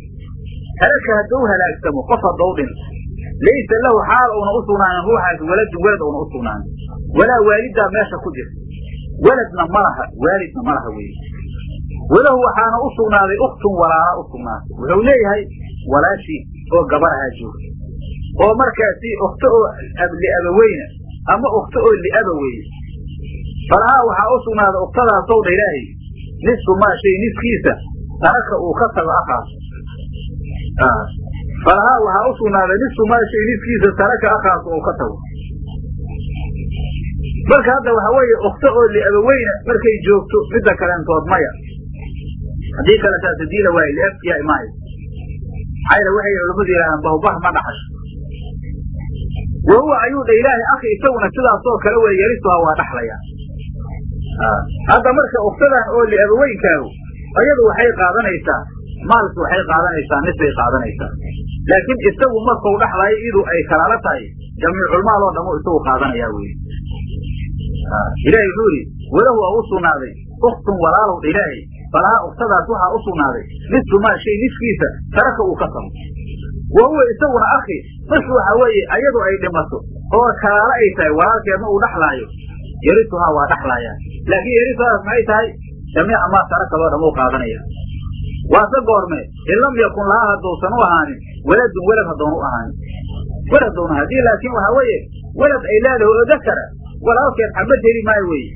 Halaka hadduu halaagsamo qof haddou dhin laysa lahu xaal uuna u sugnaanin ruuxaas waladun welad uuna u sugnaanin. Walaa waalidaa meesha ku jirta weladna ma laha waalidna ma laha weeye walahu waxaana u sugnaaday uktun walaala u sugnaatay wuxuu leeyahay walaashii oo gabar ahaa joogta oo markaasi ukto oo liabaweyna ama ukto oo liaba weeye falahaa waxaa u sugnaaday uktadaasow dha ilaahay. Nisfu maa shay niskiisa. Taraka uu ka tago akaas falahaa waxaa u sugnaaday nisfu maa shay niskiisa. Taraka akaas uu ka tago. Marka hadda waxa weeye ukto oo liabaweyna markay joogto midda kaleentood maya. Haddii kale taas diila waayo liab yaa imaayo maxaa waxay culamadu yidhahdaan bahbah ma dhaxasho. Wa huwa ayuu dha ilaahay akhi isaguna sidaasoo kale wey yarisuhaa waa dhaxlayaa hadda marka uktadan oo liabaweynkaahu ayadu waxay qaadanaysaa maalki waxay qaadanaysaa nisbay qaadanaysaa. Laakiin isagu markau dhaxlayo idu ay kalaala tahay jamiiculmaal oo dhamo isagu qaadanayaa wey ilahay wuxuu yidhi walahu waa u sugnaaday uktun walaalow dha ilaahay falahaa uktadaas waxaa u sugnaaday nisfu maa shay niskiisa taraka uu ka tabo wa huwa isaguna akhi marki waxa weeye ayadu ay dhimato oo kalaalo ay tahay walaalkeedna uu dhaxlaayo yarisuhaa waa dhaxlaaya laakiin yarisuhaas maxay tahay jamiica maa taraka loo dhamo u qaadanaya. Waase goorme in lam yakun lahaa haddousan u ahaanin waladun welad haddoon u ahaanin. Welad doon haddii laakiin waxa weeye welad ay leedahay oo dakara walaalkeed xabad heli maayo weye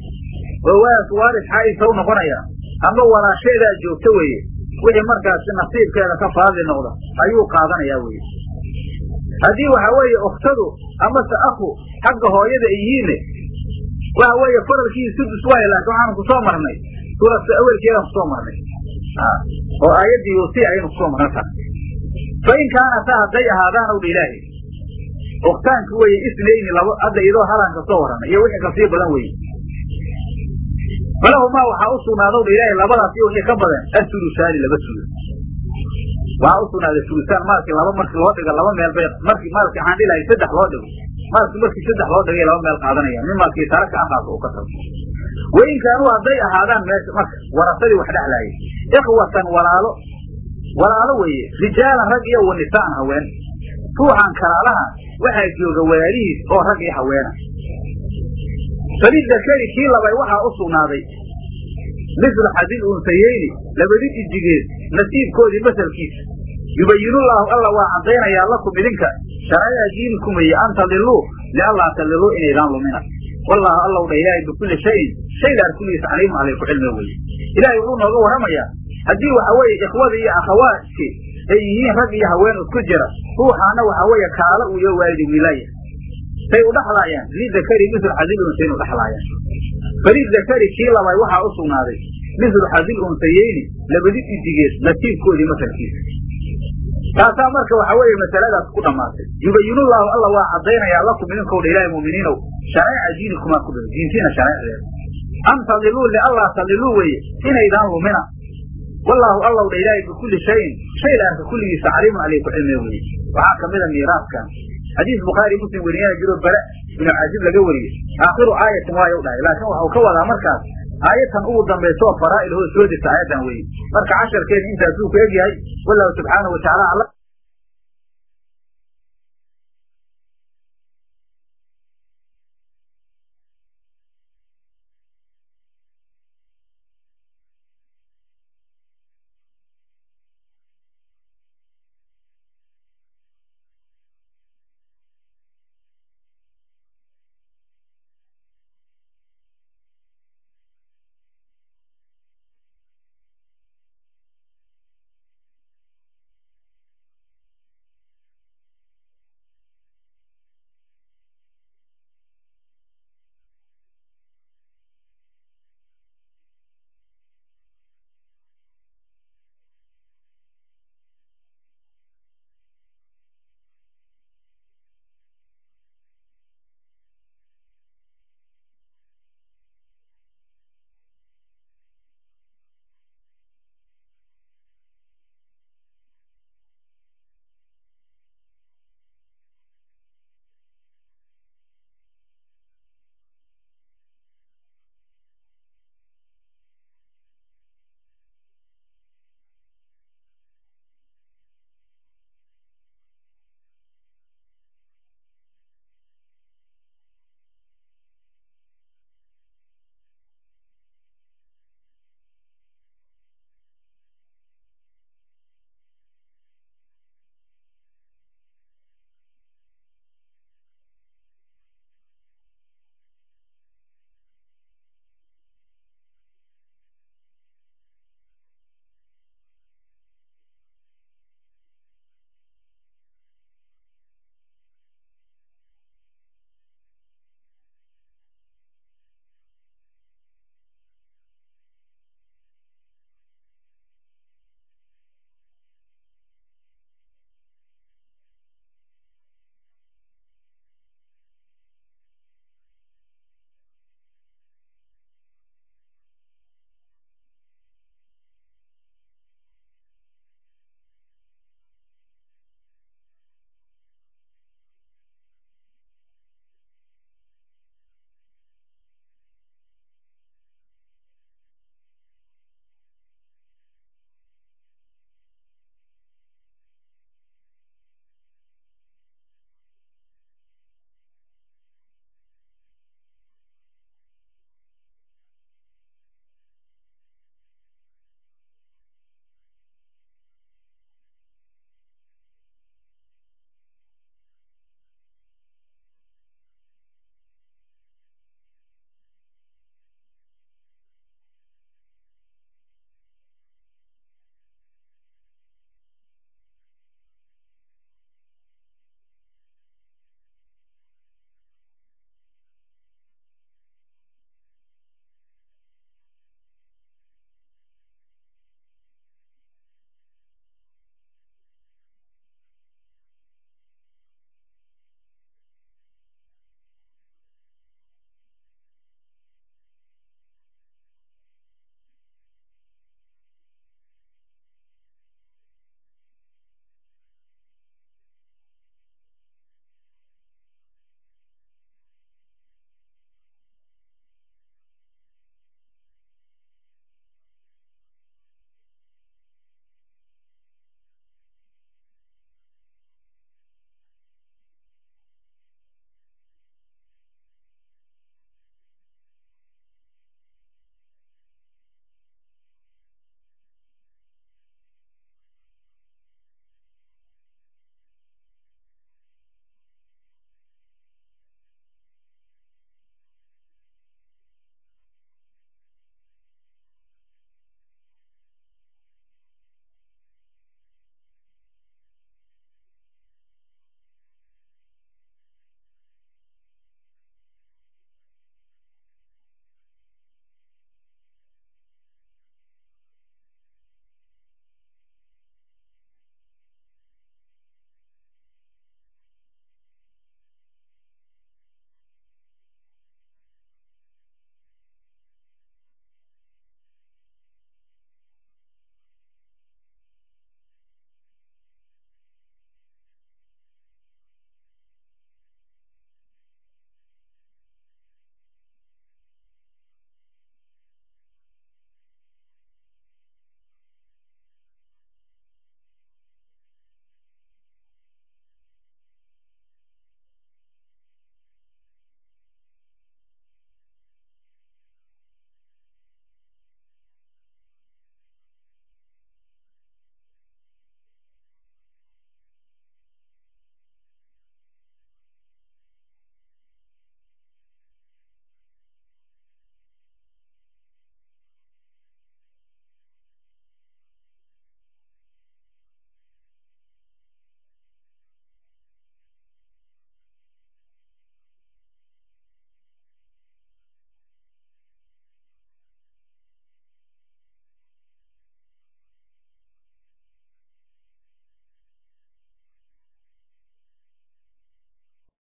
oo waladku waaris xaaisaw noqonaya ama walaasheedaa joogta weeye. Wixii markaasi nasiibkeeda ka faadli noqda ayuu qaadanayaa weye haddii waxa weeye uktadu amase aku xagga hooyada ay yihiinne waxa weeye faralkii sudus waay laakiin waxaanu ku soo marnay. Suuratu awelkeedaan ku soo marnay. Oo aayaddii yuusi ayaynu ku soo marna tahay fa in kaanataa hadday ahaadaan owdha ilaahi uktaanki weye isnayni labo hadda idoo halaan ka soo warranay iyo wixii ka sii badan weye falahumaa waxaa u sugnaadowdha ilaahi labadaas iyo wixii ka badan asulusaani laba sulus waxaa u sugnaaday sulusaan maalkii laba markii loo dhigo laba meel bay markii maalkii waxaan dhihi lahay saddex loo dhigo maalkii markii saddex loo dhigay laba meel qaadanaya min maalkii taraka akaas uu ka tago wain kaanuu hadday ahaadaan meesha marka warasadii wax dhexlaayay ikhwatan walaalo walaalo weeye rijaalan rag iyo wa haween. Ruuxan kalaalaha waxaa jooga walaalihiis oo rag iyo haweena falidakari kii labay waxaa u sugnaaday mislu xadil unsayeyni labadi ijigeed nasiibkoodii masalkiisa yubayinullaahu alla waa caddaynayaa lakum idinka sharaa'ica diinikum weye an tadiluu lianlaa tadiluu inaydaan lumina. Wallaahu allow dha ilaahay bikulli shayin shay laar kulligiisa caliimun alay ku cilmiga weye ilaahay wuxuu nooga warramayaa haddii waxa weeye ikhwada iyo akhawaadki ay yihiin rag iyo haween isku jira ruuxaana waxa weeye kaalo uu iyo waalidi wiilaaya say u lidakari mislu xadil unsayn u dhaxlaayaan. Falidakari kii labay waxaa u sugnaaday. Mislu xadil unsayeyni labadi idigeed nasiibkoodii masalkiisa taasaa marka waxa weeye masaladaas ku dhammaatay. Yubayinullaahu alla waa caddaynayaa lakum idinkowdha ilaahay mu'miniinow sharaa'ica diinikumaa ku dhan diintiina sharaaicdeeda an tadiluu lianlaa tadiluu weeye inaydaan lumina. Wallaahu allow dha ilaahay bikulli shayin shay la kulligiisa caliimun alay ku weye waxaa kamida miiraaskan xadiis bukhaari muslim weriyana jiro bare ibnu caajib laga wariyey. Aakhiru aayatin waayu dhahay laakiin waxau ka wadaa markaas aayatan ugu dambayso faraa'il hoo soo degta aayaddan weye marka casharkeena intaasuu ku egyahay wallahu subxaanahu watacaala